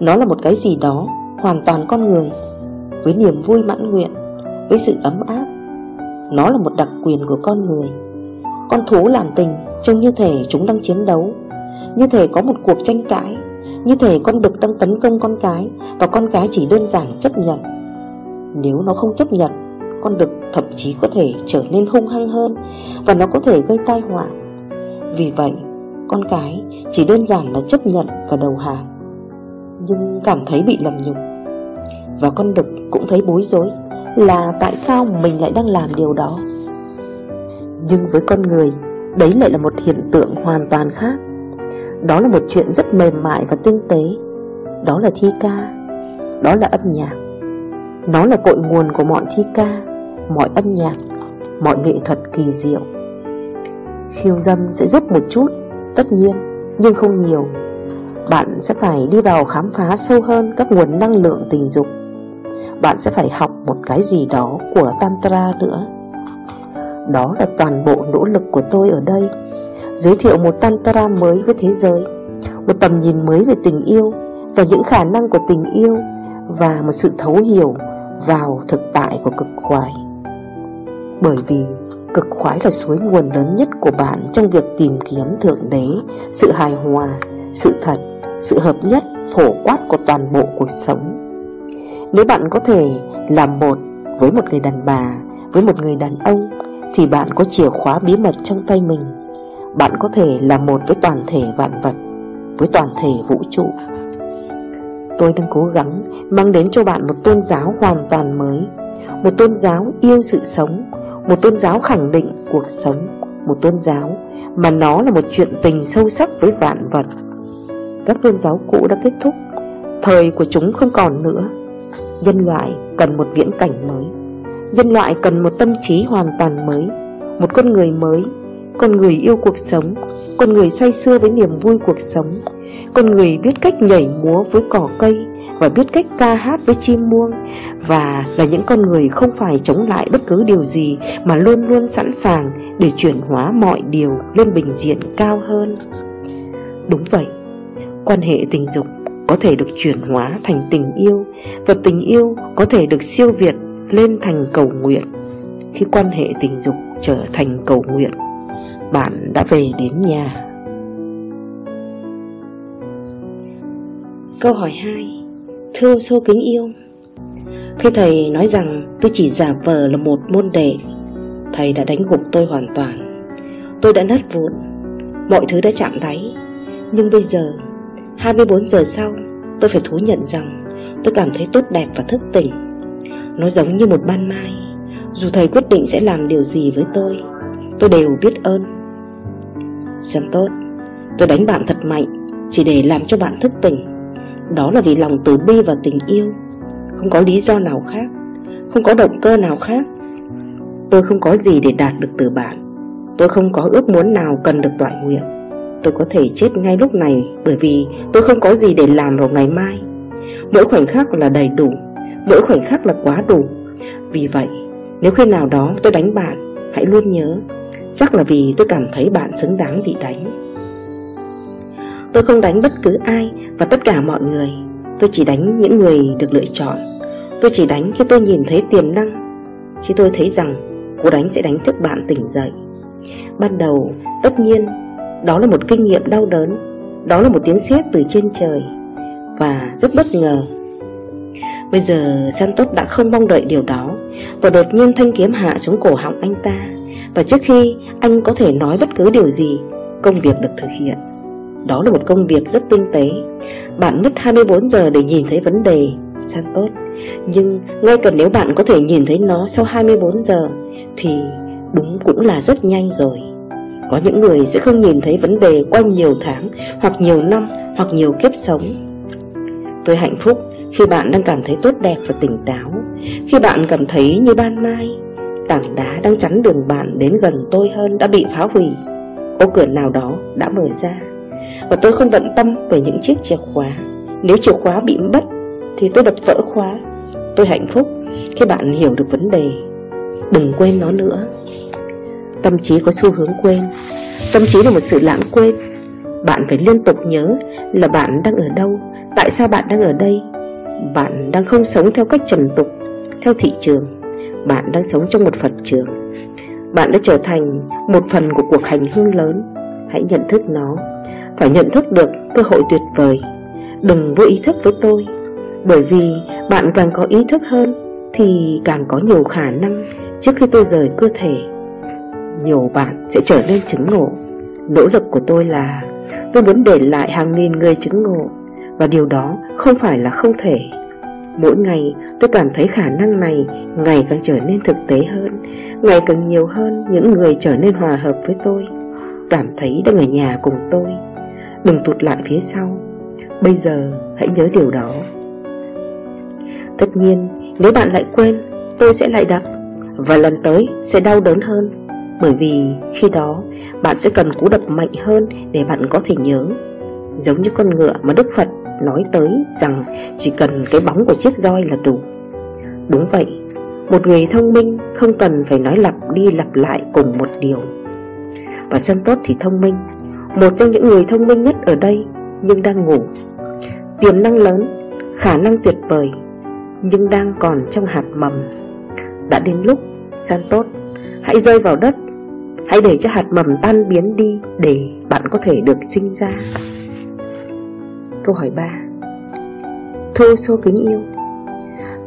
Nó là một cái gì đó hoàn toàn con người với niềm vui mãn nguyện với sự ấm áp. Nó là một đặc quyền của con người con thú làm tình, trông như thể chúng đang chiến đấu. Như thể có một cuộc tranh cãi. Như thể con đực đang tấn công con cái, Và con cái chỉ đơn giản chấp nhận. Nếu nó không chấp nhận, Con đực thậm chí có thể trở nên hung hăng hơn, Và nó có thể gây tai họa. Vì vậy, Con cái chỉ đơn giản là chấp nhận và đầu hàng, Nhưng cảm thấy bị lầm nhục. Và con đực cũng thấy bối rối Là tại sao mình lại đang làm điều đó. Nhưng với con người, Đấy lại là một hiện tượng hoàn toàn khác. Đó là một chuyện rất mềm mại và tinh tế. Đó là thi ca, Đó là âm nhạc. Nó là cội nguồn của mọi thi ca, Mọi âm nhạc, Mọi nghệ thuật kỳ diệu. Khiêu dâm sẽ giúp một chút, Tất nhiên, Nhưng không nhiều. Bạn sẽ phải đi vào khám phá sâu hơn Các nguồn năng lượng tình dục. Bạn sẽ phải học một cái gì đó Của Tantra nữa đó là toàn bộ nỗ lực của tôi ở đây. Giới thiệu một tantra mới với thế giới Một tầm nhìn mới về tình yêu Và những khả năng của tình yêu Và một sự thấu hiểu vào thực tại của cực khoái. Bởi vì cực khoái là suối nguồn lớn nhất của bạn Trong việc tìm kiếm Thượng Đế Sự hài hòa, sự thật, sự hợp nhất phổ quát của toàn bộ cuộc sống. Nếu bạn có thể làm một với một người đàn bà Với một người đàn ông thì bạn có chìa khóa bí mật trong tay mình. Bạn có thể là một với toàn thể vạn vật, Với toàn thể vũ trụ. Tôi đang cố gắng mang đến cho bạn một tôn giáo hoàn toàn mới, Một tôn giáo yêu sự sống, Một tôn giáo khẳng định cuộc sống, Một tôn giáo mà nó là một chuyện tình sâu sắc với vạn vật. Các tôn giáo cũ đã kết thúc, Thời của chúng không còn nữa. Nhân loại cần một viễn cảnh mới. Nhân loại cần một tâm trí hoàn toàn mới, Một con người mới, Con người yêu cuộc sống, Con người say sưa với niềm vui cuộc sống, Con người biết cách nhảy múa với cỏ cây Và biết cách ca hát với chim muông Và là những con người không phải chống lại bất cứ điều gì Mà luôn luôn sẵn sàng để chuyển hóa mọi điều lên bình diện cao hơn. Đúng vậy, Quan hệ tình dục có thể được chuyển hóa thành tình yêu Và tình yêu có thể được siêu việt lên thành cầu nguyện. Khi quan hệ tình dục trở thành cầu nguyện, Bạn đã về đến nhà. Câu hỏi 2 Thưa sô kính yêu. Khi thầy nói rằng tôi chỉ giả vờ là một môn đệ, Thầy đã đánh gục tôi hoàn toàn. Tôi đã nát vụn, Mọi thứ đã chạm đáy. Nhưng bây giờ 24 giờ sau, Tôi phải thú nhận rằng Tôi cảm thấy tốt đẹp và thức tỉnh nó giống như một ban mai. Dù thầy quyết định sẽ làm điều gì với tôi Tôi đều biết ơn. Xem tốt, Tôi đánh bạn thật mạnh, Chỉ để làm cho bạn thức tỉnh. Đó là vì lòng từ bi và tình yêu. Không có lý do nào khác, Không có động cơ nào khác. Tôi không có gì để đạt được từ bạn. Tôi không có ước muốn nào cần được tọa nguyện. Tôi có thể chết ngay lúc này, Bởi vì tôi không có gì để làm vào ngày mai. Mỗi khoảnh khắc là đầy đủ. Mỗi khoảnh khắc là quá đủ. Vì vậy, nếu khi nào đó tôi đánh bạn, Hãy luôn nhớ, Chắc là vì tôi cảm thấy bạn xứng đáng bị đánh. Tôi không đánh bất cứ ai Và tất cả mọi người. Tôi chỉ đánh những người được lựa chọn. Tôi chỉ đánh khi tôi nhìn thấy tiềm năng, Khi tôi thấy rằng Cú đánh sẽ đánh thức bạn tỉnh dậy. Ban đầu, tất nhiên, Đó là một kinh nghiệm đau đớn, Đó là một tiếng sét từ trên trời. Và rất bất ngờ Bây giờ Santos đã không mong đợi điều đó. Và đột nhiên thanh kiếm hạ xuống cổ họng anh ta. Và trước khi anh có thể nói bất cứ điều gì, Công việc được thực hiện. Đó là một công việc rất tinh tế. Bạn mất 24 giờ để nhìn thấy vấn đề Santos Nhưng ngay cả nếu bạn có thể nhìn thấy nó sau 24 giờ, Thì đúng cũng là rất nhanh rồi. Có những người sẽ không nhìn thấy vấn đề qua nhiều tháng, Hoặc nhiều năm, Hoặc nhiều kiếp sống. Tôi hạnh phúc khi bạn đang cảm thấy tốt đẹp và tỉnh táo, Khi bạn cảm thấy như ban mai, Tảng đá đang chắn đường bạn đến gần tôi hơn đã bị phá hủy. Ô cửa nào đó đã mở ra, Và tôi không bận tâm về những chiếc chìa khóa. Nếu chìa khóa bị mất, Thì tôi đập vỡ khóa. Tôi hạnh phúc khi bạn hiểu được vấn đề. Đừng quên nó nữa. Tâm trí có xu hướng quên. Tâm trí là một sự lãng quên. Bạn phải liên tục nhớ là bạn đang ở đâu, Tại sao bạn đang ở đây bạn đang không sống theo cách trần tục, Theo thị trường. Bạn đang sống trong một Phật trường. Bạn đã trở thành một phần của cuộc hành hương lớn. Hãy nhận thức nó. Phải nhận thức được cơ hội tuyệt vời. Đừng vô ý thức với tôi. Bởi vì bạn càng có ý thức hơn, Thì càng có nhiều khả năng. Trước khi tôi rời cơ thể, Nhiều bạn sẽ trở nên chứng ngộ. Nỗ lực của tôi là, Tôi muốn để lại hàng nghìn người chứng ngộ. Và điều đó không phải là không thể. Mỗi ngày, tôi cảm thấy khả năng này ngày càng trở nên thực tế hơn, Ngày càng nhiều hơn những người trở nên hòa hợp với tôi, Cảm thấy đang ở nhà cùng tôi. Đừng tụt lại phía sau. Bây giờ, hãy nhớ điều đó. Tất nhiên, nếu bạn lại quên, Tôi sẽ lại đập Và lần tới sẽ đau đớn hơn, Bởi vì khi đó, Bạn sẽ cần cú đập mạnh hơn Để bạn có thể nhớ. Giống như con ngựa mà Đức Phật nói tới rằng chỉ cần cái bóng của chiếc roi là đủ. Đúng vậy, Một người thông minh không cần phải nói lặp đi lặp lại cùng một điều. Và sân tốt thì thông minh, Một trong những người thông minh nhất ở đây Nhưng đang ngủ. Tiềm năng lớn, Khả năng tuyệt vời, Nhưng đang còn trong hạt mầm. Đã đến lúc San tốt, Hãy rơi vào đất, Hãy để cho hạt mầm tan biến đi Để bạn có thể được sinh ra. Câu hỏi 3 Thô sô kính yêu,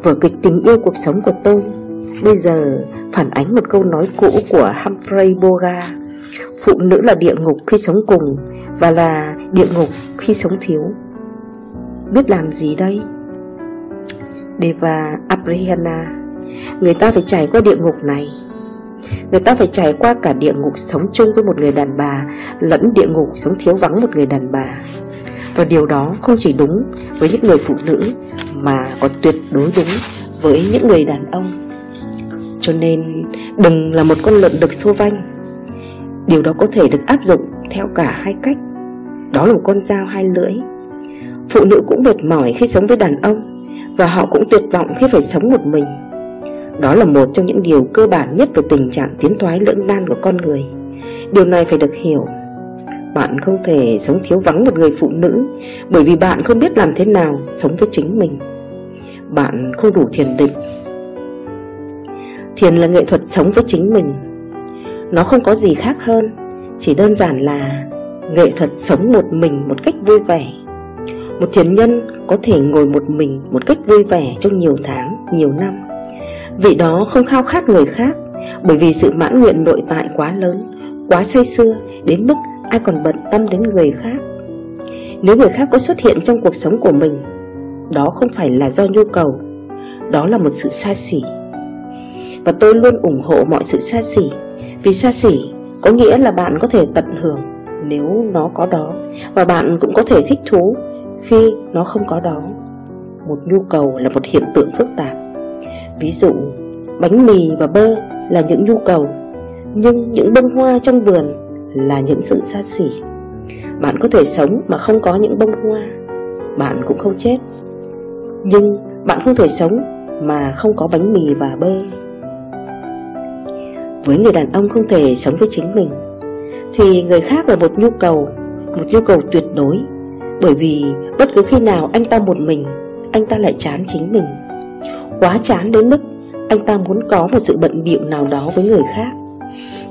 Vở kịch tình yêu cuộc sống của tôi Bây giờ phản ánh một câu nói cũ của Humphrey Bogart. Phụ nữ là địa ngục khi sống cùng Và là địa ngục khi sống thiếu. Biết làm gì đây? Deva Abrihana Người ta phải trải qua địa ngục này. Người ta phải trải qua cả địa ngục sống chung với một người đàn bà Lẫn địa ngục sống thiếu vắng một người đàn bà và điều đó không chỉ đúng với những người phụ nữ, Mà còn tuyệt đối đúng với những người đàn ông. Cho nên, đừng là một con lợn đực xô vanh. Điều đó có thể được áp dụng theo cả hai cách. Đó là một con dao hai lưỡi. Phụ nữ cũng mệt mỏi khi sống với đàn ông, Và họ cũng tuyệt vọng khi phải sống một mình. Đó là một trong những điều cơ bản nhất về tình trạng tiến thoái lưỡng nan của con người. Điều này phải được hiểu bạn không thể sống thiếu vắng một người phụ nữ Bởi vì bạn không biết làm thế nào sống với chính mình. Bạn không đủ thiền định. Thiền là nghệ thuật sống với chính mình. Nó không có gì khác hơn Chỉ đơn giản là nghệ thuật sống một mình một cách vui vẻ. Một thiền nhân có thể ngồi một mình một cách vui vẻ trong nhiều tháng, nhiều năm. Vị đó không khao khát người khác Bởi vì sự mãn nguyện nội tại quá lớn Quá say xưa đến mức ai còn bận tâm đến người khác? Nếu người khác có xuất hiện trong cuộc sống của mình, Đó không phải là do nhu cầu, Đó là một sự xa xỉ. Và tôi luôn ủng hộ mọi sự xa xỉ, Vì xa xỉ có nghĩa là bạn có thể tận hưởng nếu nó có đó, Và bạn cũng có thể thích thú khi nó không có đó. Một nhu cầu là một hiện tượng phức tạp. Ví dụ, bánh mì và bơ là những nhu cầu, Nhưng những bông hoa trong vườn là những sự xa xỉ. Bạn có thể sống mà không có những bông hoa. Bạn cũng không chết. Nhưng bạn không thể sống mà không có bánh mì và bơ. Với người đàn ông không thể sống với chính mình, Thì người khác là một nhu cầu, Một nhu cầu tuyệt đối. Bởi vì bất cứ khi nào anh ta một mình, Anh ta lại chán chính mình. Quá chán đến mức anh ta muốn có một sự bận bịu nào đó với người khác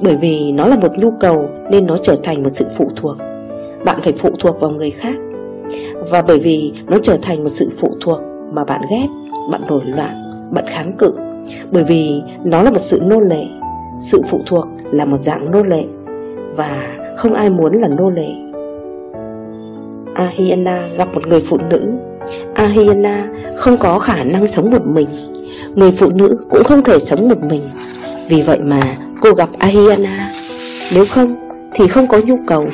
bởi vì nó là một nhu cầu nên nó trở thành một sự phụ thuộc. Bạn phải phụ thuộc vào người khác. Và bởi vì nó trở thành một sự phụ thuộc mà bạn ghét, bạn nổi loạn, bạn kháng cự. Bởi vì nó là một sự nô lệ. Sự phụ thuộc là một dạng nô lệ. Và không ai muốn là nô lệ. Ahiana gặp một người phụ nữ. Ahiana không có khả năng sống một mình. Người phụ nữ cũng không thể sống một mình. Vì vậy mà cô gặp Ahiana Nếu không, thì không có nhu cầu.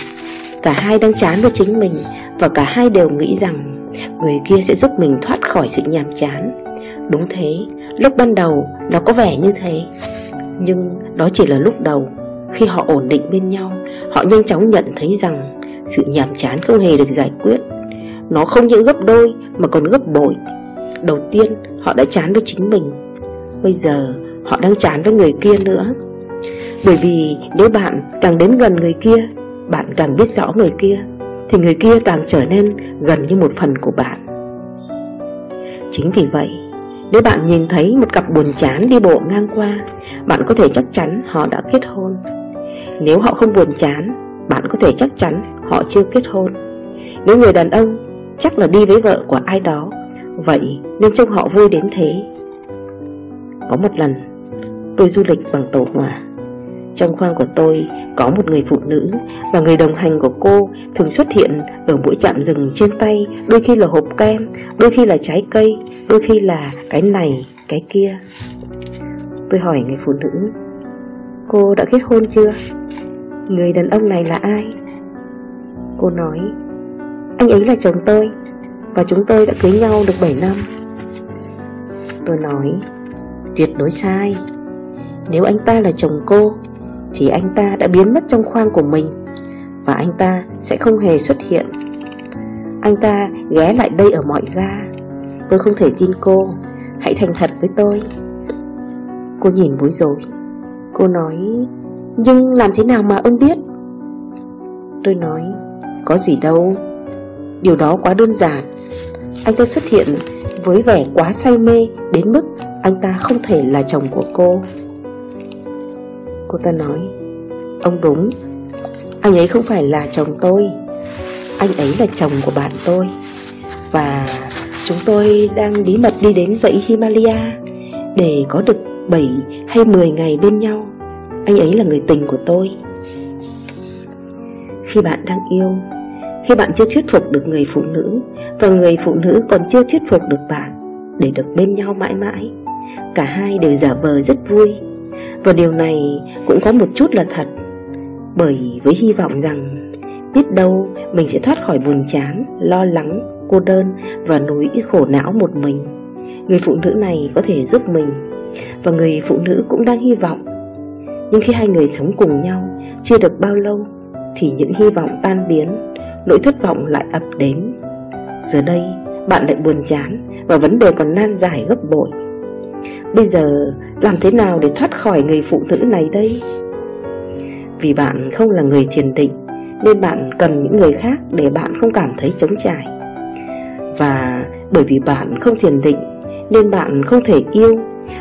Cả hai đang chán với chính mình, Và cả hai đều nghĩ rằng Người kia sẽ giúp mình thoát khỏi sự nhàm chán. Đúng thế, Lúc ban đầu nó có vẻ như thế, Nhưng đó chỉ là lúc đầu. Khi họ ổn định bên nhau, Họ nhanh chóng nhận thấy rằng Sự nhàm chán không hề được giải quyết. Nó không những gấp đôi, Mà còn gấp bội. Đầu tiên, họ đã chán với chính mình. Bây giờ, họ đang chán với người kia nữa bởi vì nếu bạn càng đến gần người kia, Bạn càng biết rõ người kia, Thì người kia càng trở nên gần như một phần của bạn. Chính vì vậy, Nếu bạn nhìn thấy một cặp buồn chán đi bộ ngang qua, Bạn có thể chắc chắn họ đã kết hôn. Nếu họ không buồn chán, Bạn có thể chắc chắn họ chưa kết hôn. Nếu người đàn ông chắc là đi với vợ của ai đó, Vậy nên trông họ vui đến thế. Có một lần Tôi du lịch bằng tàu hỏa Trong khoang của tôi có một người phụ nữ Và người đồng hành của cô thường xuất hiện ở mỗi trạm rừng trên tay Đôi khi là hộp kem, đôi khi là trái cây Đôi khi là cái này, cái kia Tôi hỏi người phụ nữ Cô đã kết hôn chưa? Người đàn ông này là ai? Cô nói Anh ấy là chồng tôi Và chúng tôi đã cưới nhau được 7 năm Tôi nói Tuyệt đối sai nếu anh ta là chồng cô, Thì anh ta đã biến mất trong khoang của mình Và anh ta sẽ không hề xuất hiện. Anh ta ghé lại đây ở mọi ga. Tôi không thể tin cô. Hãy thành thật với tôi. Cô nhìn bối rối. Cô nói, Nhưng làm thế nào mà ông biết? Tôi nói, Có gì đâu. Điều đó quá đơn giản. Anh ta xuất hiện với vẻ quá say mê Đến mức anh ta không thể là chồng của cô. Cô ta nói, Ông đúng, Anh ấy không phải là chồng tôi. Anh ấy là chồng của bạn tôi. Và chúng tôi đang bí mật đi đến dãy Himalaya Để có được 7 hay 10 ngày bên nhau. Anh ấy là người tình của tôi. Khi bạn đang yêu, Khi bạn chưa thuyết phục được người phụ nữ Và người phụ nữ còn chưa thuyết phục được bạn Để được bên nhau mãi mãi, Cả hai đều giả vờ rất vui. Và điều này cũng có một chút là thật. Bởi với hy vọng rằng Biết đâu mình sẽ thoát khỏi buồn chán, lo lắng, cô đơn Và nỗi khổ não một mình. Người phụ nữ này có thể giúp mình và người phụ nữ cũng đang hy vọng. Nhưng khi hai người sống cùng nhau Chưa được bao lâu Thì những hy vọng tan biến Nỗi thất vọng lại ập đến. Giờ đây bạn lại buồn chán Và vấn đề còn nan giải gấp bội. Bây giờ, làm thế nào để thoát khỏi người phụ nữ này đây? Vì bạn không là người thiền định, Nên bạn cần những người khác để bạn không cảm thấy trống trải. Và bởi vì bạn không thiền định, Nên bạn không thể yêu,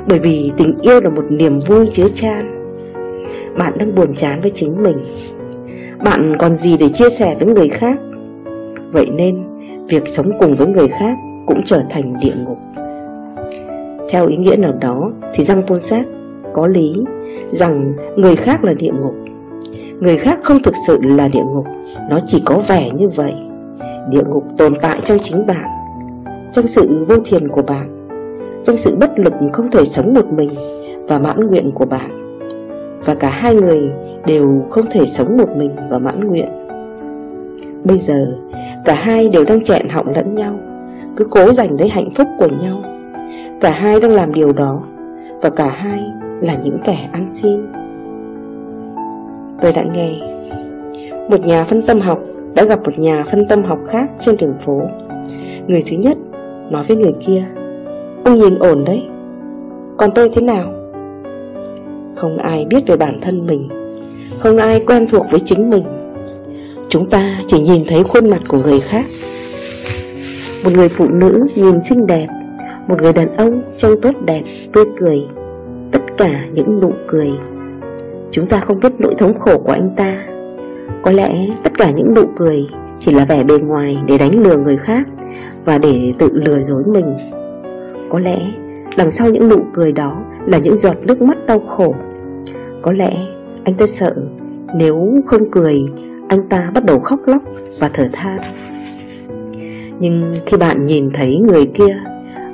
bởi vì tình yêu là một niềm vui chứa chan. Bạn đang buồn chán với chính mình. Bạn còn gì để chia sẻ với người khác? Vậy nên, Việc sống cùng với người khác Cũng trở thành địa ngục. Theo ý nghĩa nào đó, Thì răng Pôn Sát có lý Rằng người khác là địa ngục. Người khác không thực sự là địa ngục, Nó chỉ có vẻ như vậy. Địa ngục tồn tại trong chính bạn, Trong sự vô thiền của bạn, trong sự bất lực không thể sống một mình và mãn nguyện của bạn. Và cả hai người đều không thể sống một mình và mãn nguyện. Bây giờ, cả hai đều đang chẹn họng lẫn nhau, cứ cố giành lấy hạnh phúc của nhau cả hai đang làm điều đó, và cả hai là những kẻ ăn xin. Tôi đã nghe, một nhà phân tâm học đã gặp một nhà phân tâm học khác trên đường phố. Người thứ nhất nói với người kia, Ông nhìn ổn đấy, Còn tôi thế nào? Không ai biết về bản thân mình, Không ai quen thuộc với chính mình. Chúng ta chỉ nhìn thấy khuôn mặt của người khác. Một người phụ nữ nhìn xinh đẹp một người đàn ông trông tốt đẹp, tươi cười. Tất cả những nụ cười. Chúng ta không biết nỗi thống khổ của anh ta. Có lẽ tất cả những nụ cười Chỉ là vẻ bề ngoài để đánh lừa người khác Và để tự lừa dối mình. Có lẽ đằng sau những nụ cười đó là những giọt nước mắt đau khổ. Có lẽ anh ta sợ nếu không cười anh ta bắt đầu khóc lóc và thở than. Nhưng khi bạn nhìn thấy người kia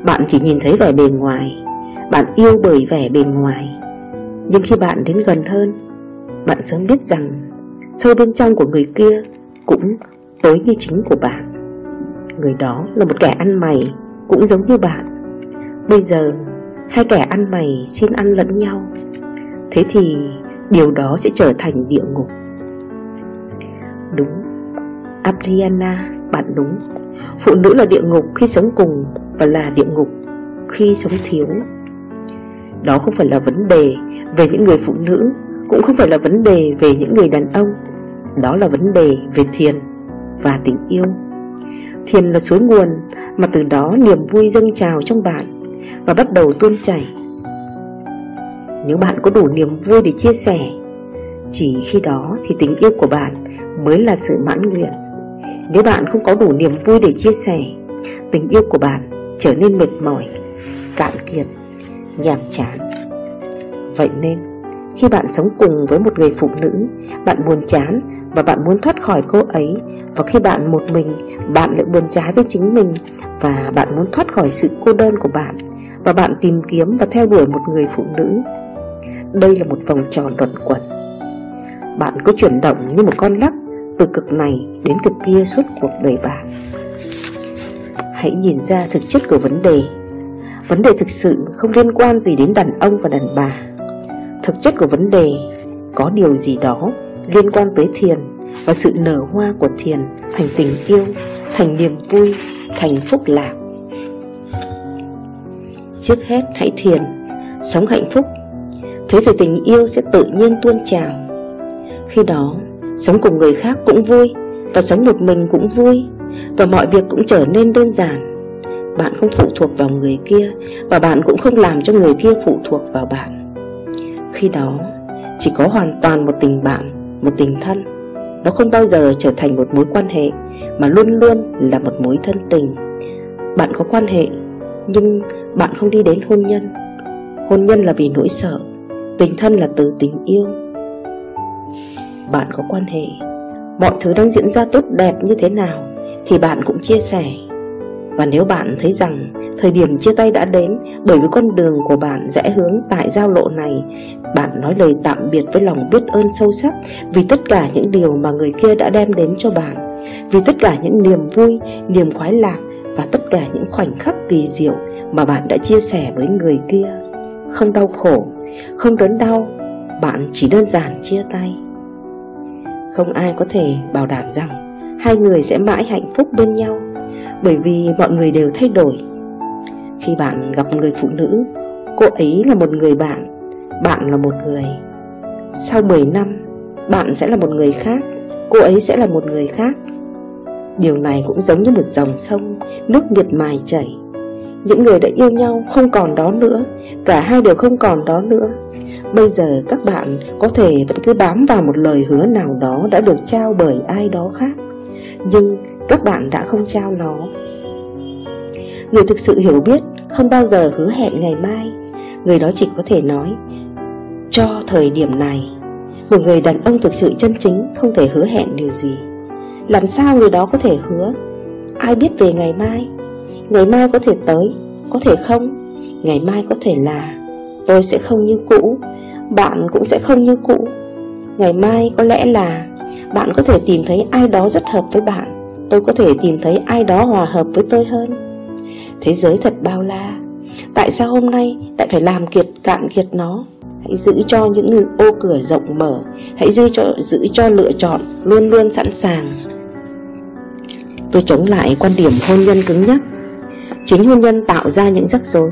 bạn chỉ nhìn thấy vẻ bề ngoài. Bạn yêu bởi vẻ bề ngoài. Nhưng khi bạn đến gần hơn Bạn sớm biết rằng Sâu bên trong của người kia Cũng tối như chính của bạn. Người đó là một kẻ ăn mày Cũng giống như bạn. Bây giờ hai kẻ ăn mày xin ăn lẫn nhau. Thế thì điều đó sẽ trở thành địa ngục. Đúng. Adriana, bạn đúng. Phụ nữ là địa ngục khi sống cùng và là địa ngục khi sống thiếu. Đó không phải là vấn đề về những người phụ nữ, Cũng không phải là vấn đề về những người đàn ông. Đó là vấn đề về thiền và tình yêu. Thiền là suối nguồn, mà từ đó niềm vui dâng trào trong bạn và bắt đầu tuôn chảy. Nếu bạn có đủ niềm vui để chia sẻ, Chỉ khi đó thì tình yêu của bạn mới là sự mãn nguyện. Nếu bạn không có đủ niềm vui để chia sẻ, Tình yêu của bạn trở nên mệt mỏi, Cạn kiệt, Nhàm chán. Vậy nên, khi bạn sống cùng với một người phụ nữ, Bạn buồn chán và bạn muốn thoát khỏi cô ấy, Và khi bạn một mình, Bạn lại buồn chán với chính mình Và bạn muốn thoát khỏi sự cô đơn của bạn, Và bạn tìm kiếm và theo đuổi một người phụ nữ. Đây là một vòng tròn luẩn quẩn. Bạn cứ chuyển động như một con lắc Từ cực này đến cực kia suốt cuộc đời bạn. Hãy nhìn ra thực chất của vấn đề Vấn đề thực sự không liên quan gì đến đàn ông và đàn bà Thực chất của vấn đề có điều gì đó liên quan tới thiền và sự nở hoa của thiền thành tình yêu, thành niềm vui, thành phúc lạc. Trước hết hãy thiền, sống hạnh phúc, thế rồi tình yêu sẽ tự nhiên tuôn trào. Khi đó, sống cùng người khác cũng vui và sống một mình cũng vui và mọi việc cũng trở nên đơn giản. Bạn không phụ thuộc vào người kia và bạn cũng không làm cho người kia phụ thuộc vào bạn. Khi đó, Chỉ có hoàn toàn một tình bạn, Một tình thân. Nó không bao giờ trở thành một mối quan hệ, Mà luôn luôn là một mối thân tình. Bạn có quan hệ, Nhưng bạn không đi đến hôn nhân. Hôn nhân là vì nỗi sợ, Tình thân là từ tình yêu. Bạn có quan hệ, Mọi thứ đang diễn ra tốt đẹp như thế nào? Thì bạn cũng chia sẻ. Và nếu bạn thấy rằng Thời điểm chia tay đã đến Bởi vì con đường của bạn rẽ hướng tại giao lộ này Bạn nói lời tạm biệt với lòng biết ơn sâu sắc Vì tất cả những điều mà người kia đã đem đến cho bạn Vì tất cả những niềm vui, niềm khoái lạc Và tất cả những khoảnh khắc kỳ diệu Mà bạn đã chia sẻ với người kia. Không đau khổ, không đớn đau Bạn chỉ đơn giản chia tay. Không ai có thể bảo đảm rằng Hai người sẽ mãi hạnh phúc bên nhau, bởi vì mọi người đều thay đổi. Khi bạn gặp người phụ nữ, Cô ấy là một người bạn Bạn là một người. Sau 10 năm, Bạn sẽ là một người khác, Cô ấy sẽ là một người khác. Điều này cũng giống như một dòng sông, Nước miệt mài chảy. Những người đã yêu nhau không còn đó nữa, Cả hai đều không còn đó nữa. Bây giờ các bạn có thể vẫn cứ bám vào một lời hứa nào đó Đã được trao bởi ai đó khác. Nhưng các bạn đã không trao nó. Người thực sự hiểu biết không bao giờ hứa hẹn ngày mai. Người đó chỉ có thể nói, Cho thời điểm này. Một người đàn ông thực sự chân chính Không thể hứa hẹn điều gì. Làm sao người đó có thể hứa? Ai biết về ngày mai? Ngày mai có thể tới, Có thể không? Ngày mai có thể là. Tôi sẽ không như cũ. Bạn cũng sẽ không như cũ. Ngày mai có lẽ là. Bạn có thể tìm thấy ai đó rất hợp với bạn. Tôi có thể tìm thấy ai đó hòa hợp với tôi hơn. Thế giới thật bao la. Tại sao hôm nay lại phải làm kiệt cạn kiệt nó? Hãy giữ cho những ô cửa rộng mở. Hãy giữ cho, giữ cho lựa chọn luôn luôn sẵn sàng. Tôi chống lại quan điểm hôn nhân cứng nhắc. Chính hôn nhân tạo ra những rắc rối.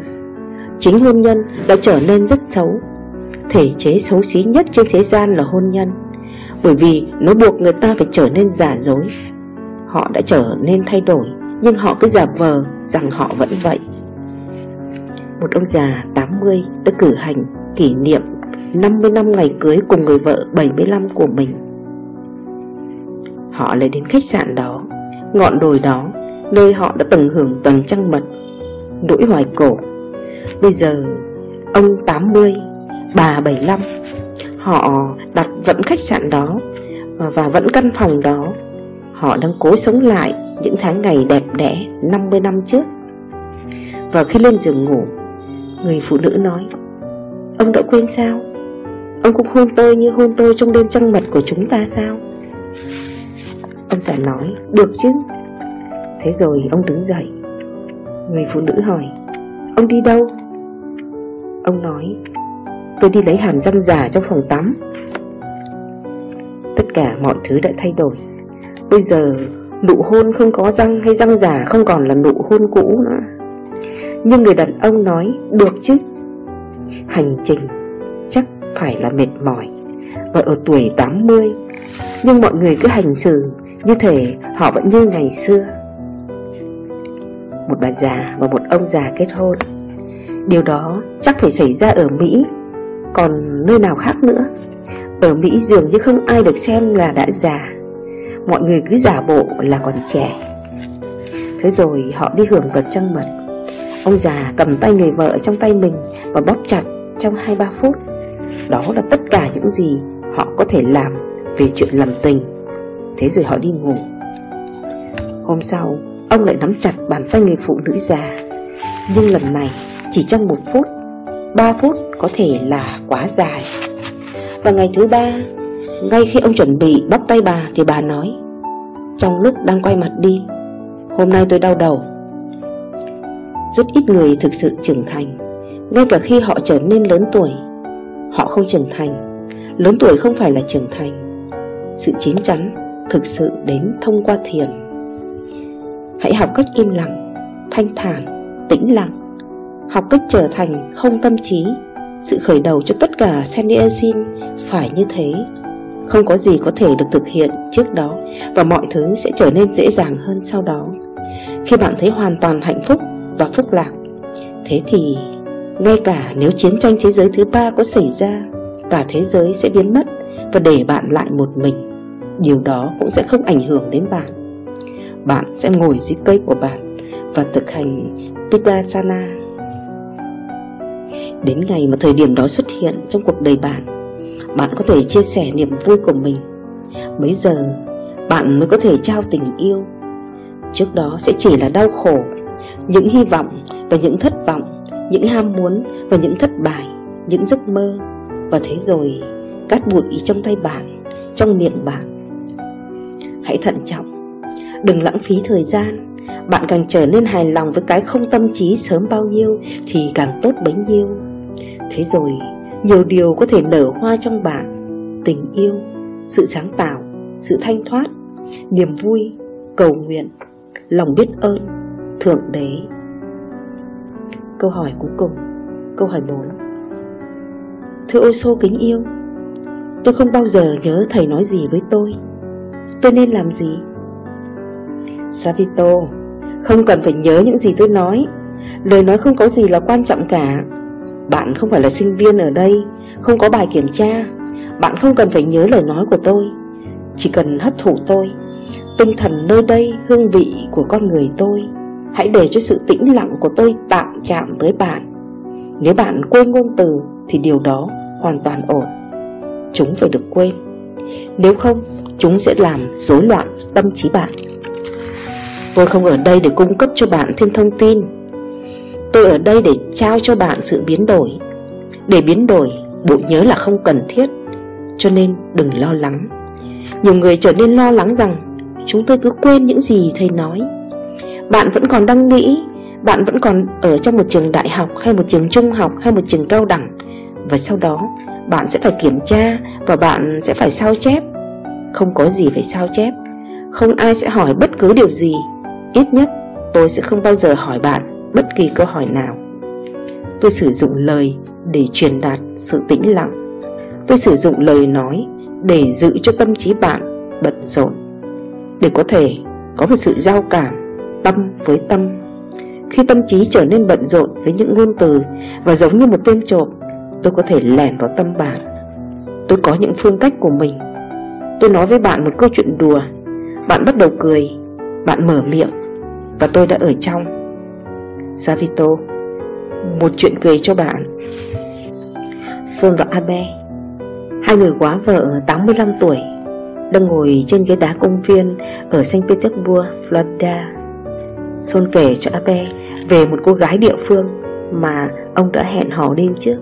Chính hôn nhân đã trở nên rất xấu. Thể chế xấu xí nhất trên thế gian là hôn nhân. Bởi vì nó buộc người ta phải trở nên giả dối. Họ đã trở nên thay đổi, nhưng họ cứ giả vờ rằng họ vẫn vậy. Một ông già 80 đã cử hành kỷ niệm 50 năm ngày cưới cùng người vợ 75 của mình. Họ lại đến khách sạn đó, Ngọn đồi đó, Nơi họ đã từng hưởng tuần trăng mật, Nỗi hoài cổ. Bây giờ, Ông 80 Bà 75 Họ đặt vẫn khách sạn đó Và vẫn căn phòng đó. Họ đang cố sống lại những tháng ngày đẹp đẽ 50 năm trước. Và khi lên giường ngủ, Người phụ nữ nói, Ông đã quên sao? Ông cũng hôn tôi như hôn tôi trong đêm trăng mật của chúng ta sao? Ông già nói, Được chứ. Thế rồi ông đứng dậy. Người phụ nữ hỏi, Ông đi đâu? Ông nói Tôi đi lấy hàm răng giả trong phòng tắm. Tất cả mọi thứ đã thay đổi. Bây giờ, Nụ hôn không có răng hay răng giả không còn là nụ hôn cũ nữa. Nhưng người đàn ông nói, Được chứ. Hành trình chắc phải là mệt mỏi Và ở tuổi 80 Nhưng mọi người cứ hành xử Như thể họ vẫn như ngày xưa. Một bà già và một ông già kết hôn. Điều đó chắc phải xảy ra ở Mỹ. Còn nơi nào khác nữa? Ở Mỹ dường như không ai được xem là đã già. Mọi người cứ giả bộ là còn trẻ. Thế rồi họ đi hưởng tuần trăng mật. Ông già cầm tay người vợ trong tay mình Và bóp chặt trong 2-3 phút. Đó là tất cả những gì họ có thể làm về chuyện lầm tình. Thế rồi họ đi ngủ. Hôm sau, Ông lại nắm chặt bàn tay người phụ nữ già. Nhưng lần này, chỉ trong một phút ba phút có thể là quá dài. Và ngày thứ ba Ngay khi ông chuẩn bị bóc tay bà Thì bà nói Trong lúc đang quay mặt đi Hôm nay tôi đau đầu. Rất ít người thực sự trưởng thành Ngay cả khi họ trở nên lớn tuổi Họ không trưởng thành. Lớn tuổi không phải là trưởng thành Sự chín chắn thực sự đến thông qua thiền. Hãy học cách im lặng, thanh thản, tĩnh lặng. Học cách trở thành không tâm trí, Sự khởi đầu cho tất cả Sennyesin phải như thế. Không có gì có thể được thực hiện trước đó, Và mọi thứ sẽ trở nên dễ dàng hơn sau đó. Khi bạn thấy hoàn toàn hạnh phúc và phúc lạc, Thế thì ngay cả nếu chiến tranh thế giới thứ ba có xảy ra, Cả thế giới sẽ biến mất Và để bạn lại một mình. Điều đó cũng sẽ không ảnh hưởng đến bạn. Bạn sẽ ngồi dưới cây của bạn Và thực hành Vipassana. Đến ngày mà thời điểm đó xuất hiện trong cuộc đời bạn. Bạn có thể chia sẻ niềm vui của mình. Bấy giờ, bạn mới có thể trao tình yêu. Trước đó sẽ chỉ là đau khổ, Những hy vọng và những thất vọng, Những ham muốn và những thất bại, Những giấc mơ. Và thế rồi, cát bụi trong tay bạn, Trong miệng bạn. Hãy thận trọng, Đừng lãng phí thời gian. Bạn càng trở nên hài lòng với cái không tâm trí sớm bao nhiêu Thì càng tốt bấy nhiêu. Thế rồi nhiều điều có thể nở hoa trong bạn. Tình yêu, sự sáng tạo, sự thanh thoát Niềm vui, cầu nguyện, lòng biết ơn, thượng đế. Câu hỏi cuối cùng Câu hỏi 4 Thưa ô sô kính yêu Tôi không bao giờ nhớ thầy nói gì với tôi. Tôi nên làm gì? Savito Không cần phải nhớ những gì tôi nói. Lời nói không có gì là quan trọng cả bạn không phải là sinh viên ở đây, Không có bài kiểm tra. Bạn không cần phải nhớ lời nói của tôi. Chỉ cần hấp thụ tôi, Tinh thần nơi đây, hương vị của con người tôi. Hãy để cho sự tĩnh lặng của tôi tạm chạm tới bạn. Nếu bạn quên ngôn từ, Thì điều đó hoàn toàn ổn. Chúng phải được quên. Nếu không, Chúng sẽ làm rối loạn tâm trí bạn. Tôi không ở đây để cung cấp cho bạn thêm thông tin. Tôi ở đây để trao cho bạn sự biến đổi. Để biến đổi, bộ nhớ là không cần thiết Cho nên đừng lo lắng. Nhiều người trở nên lo lắng rằng Chúng tôi cứ quên những gì thầy nói. Bạn vẫn còn đang nghĩ Bạn vẫn còn ở trong một trường đại học Hay một trường trung học Hay một trường cao đẳng. Và sau đó bạn sẽ phải kiểm tra Và bạn sẽ phải sao chép. Không có gì phải sao chép. Không ai sẽ hỏi bất cứ điều gì. Ít nhất tôi sẽ không bao giờ hỏi bạn bất kỳ câu hỏi nào. Tôi sử dụng lời để truyền đạt sự tĩnh lặng. Tôi sử dụng lời nói để giữ cho tâm trí bạn bận rộn, Để có thể có một sự giao cảm tâm với tâm. Khi tâm trí trở nên bận rộn với những ngôn từ Và giống như một tên trộm, Tôi có thể lẻn vào tâm bạn. Tôi có những phương cách của mình. Tôi nói với bạn một câu chuyện đùa. Bạn bắt đầu cười, Bạn mở miệng Và tôi đã ở trong. Savito Một chuyện cười cho bạn. Son và Abe Hai người quá vợ 85 tuổi Đang ngồi trên ghế đá công viên Ở Saint Petersburg, Florida. Son kể cho Abe Về một cô gái địa phương Mà ông đã hẹn hò đêm trước.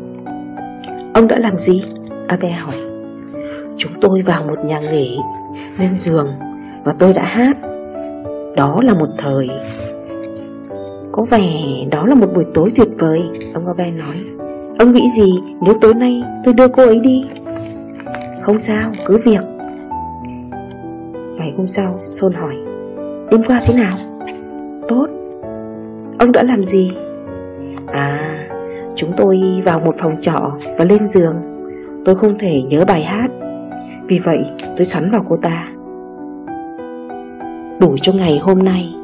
Ông đã làm gì? Abe hỏi. Chúng tôi vào một nhà nghỉ Lên giường Và tôi đã hát. Đó là một thời có vẻ đó là một buổi tối tuyệt vời Ông Abe nói. Ông nghĩ gì nếu tối nay tôi đưa cô ấy đi? Không sao, cứ việc. Ngày hôm sau, Sôn hỏi Đêm qua thế nào? Tốt. Ông đã làm gì? À Chúng tôi vào một phòng trọ và lên giường. Tôi không thể nhớ bài hát. Vì vậy tôi xoắn vào cô ta. Đủ cho ngày hôm nay.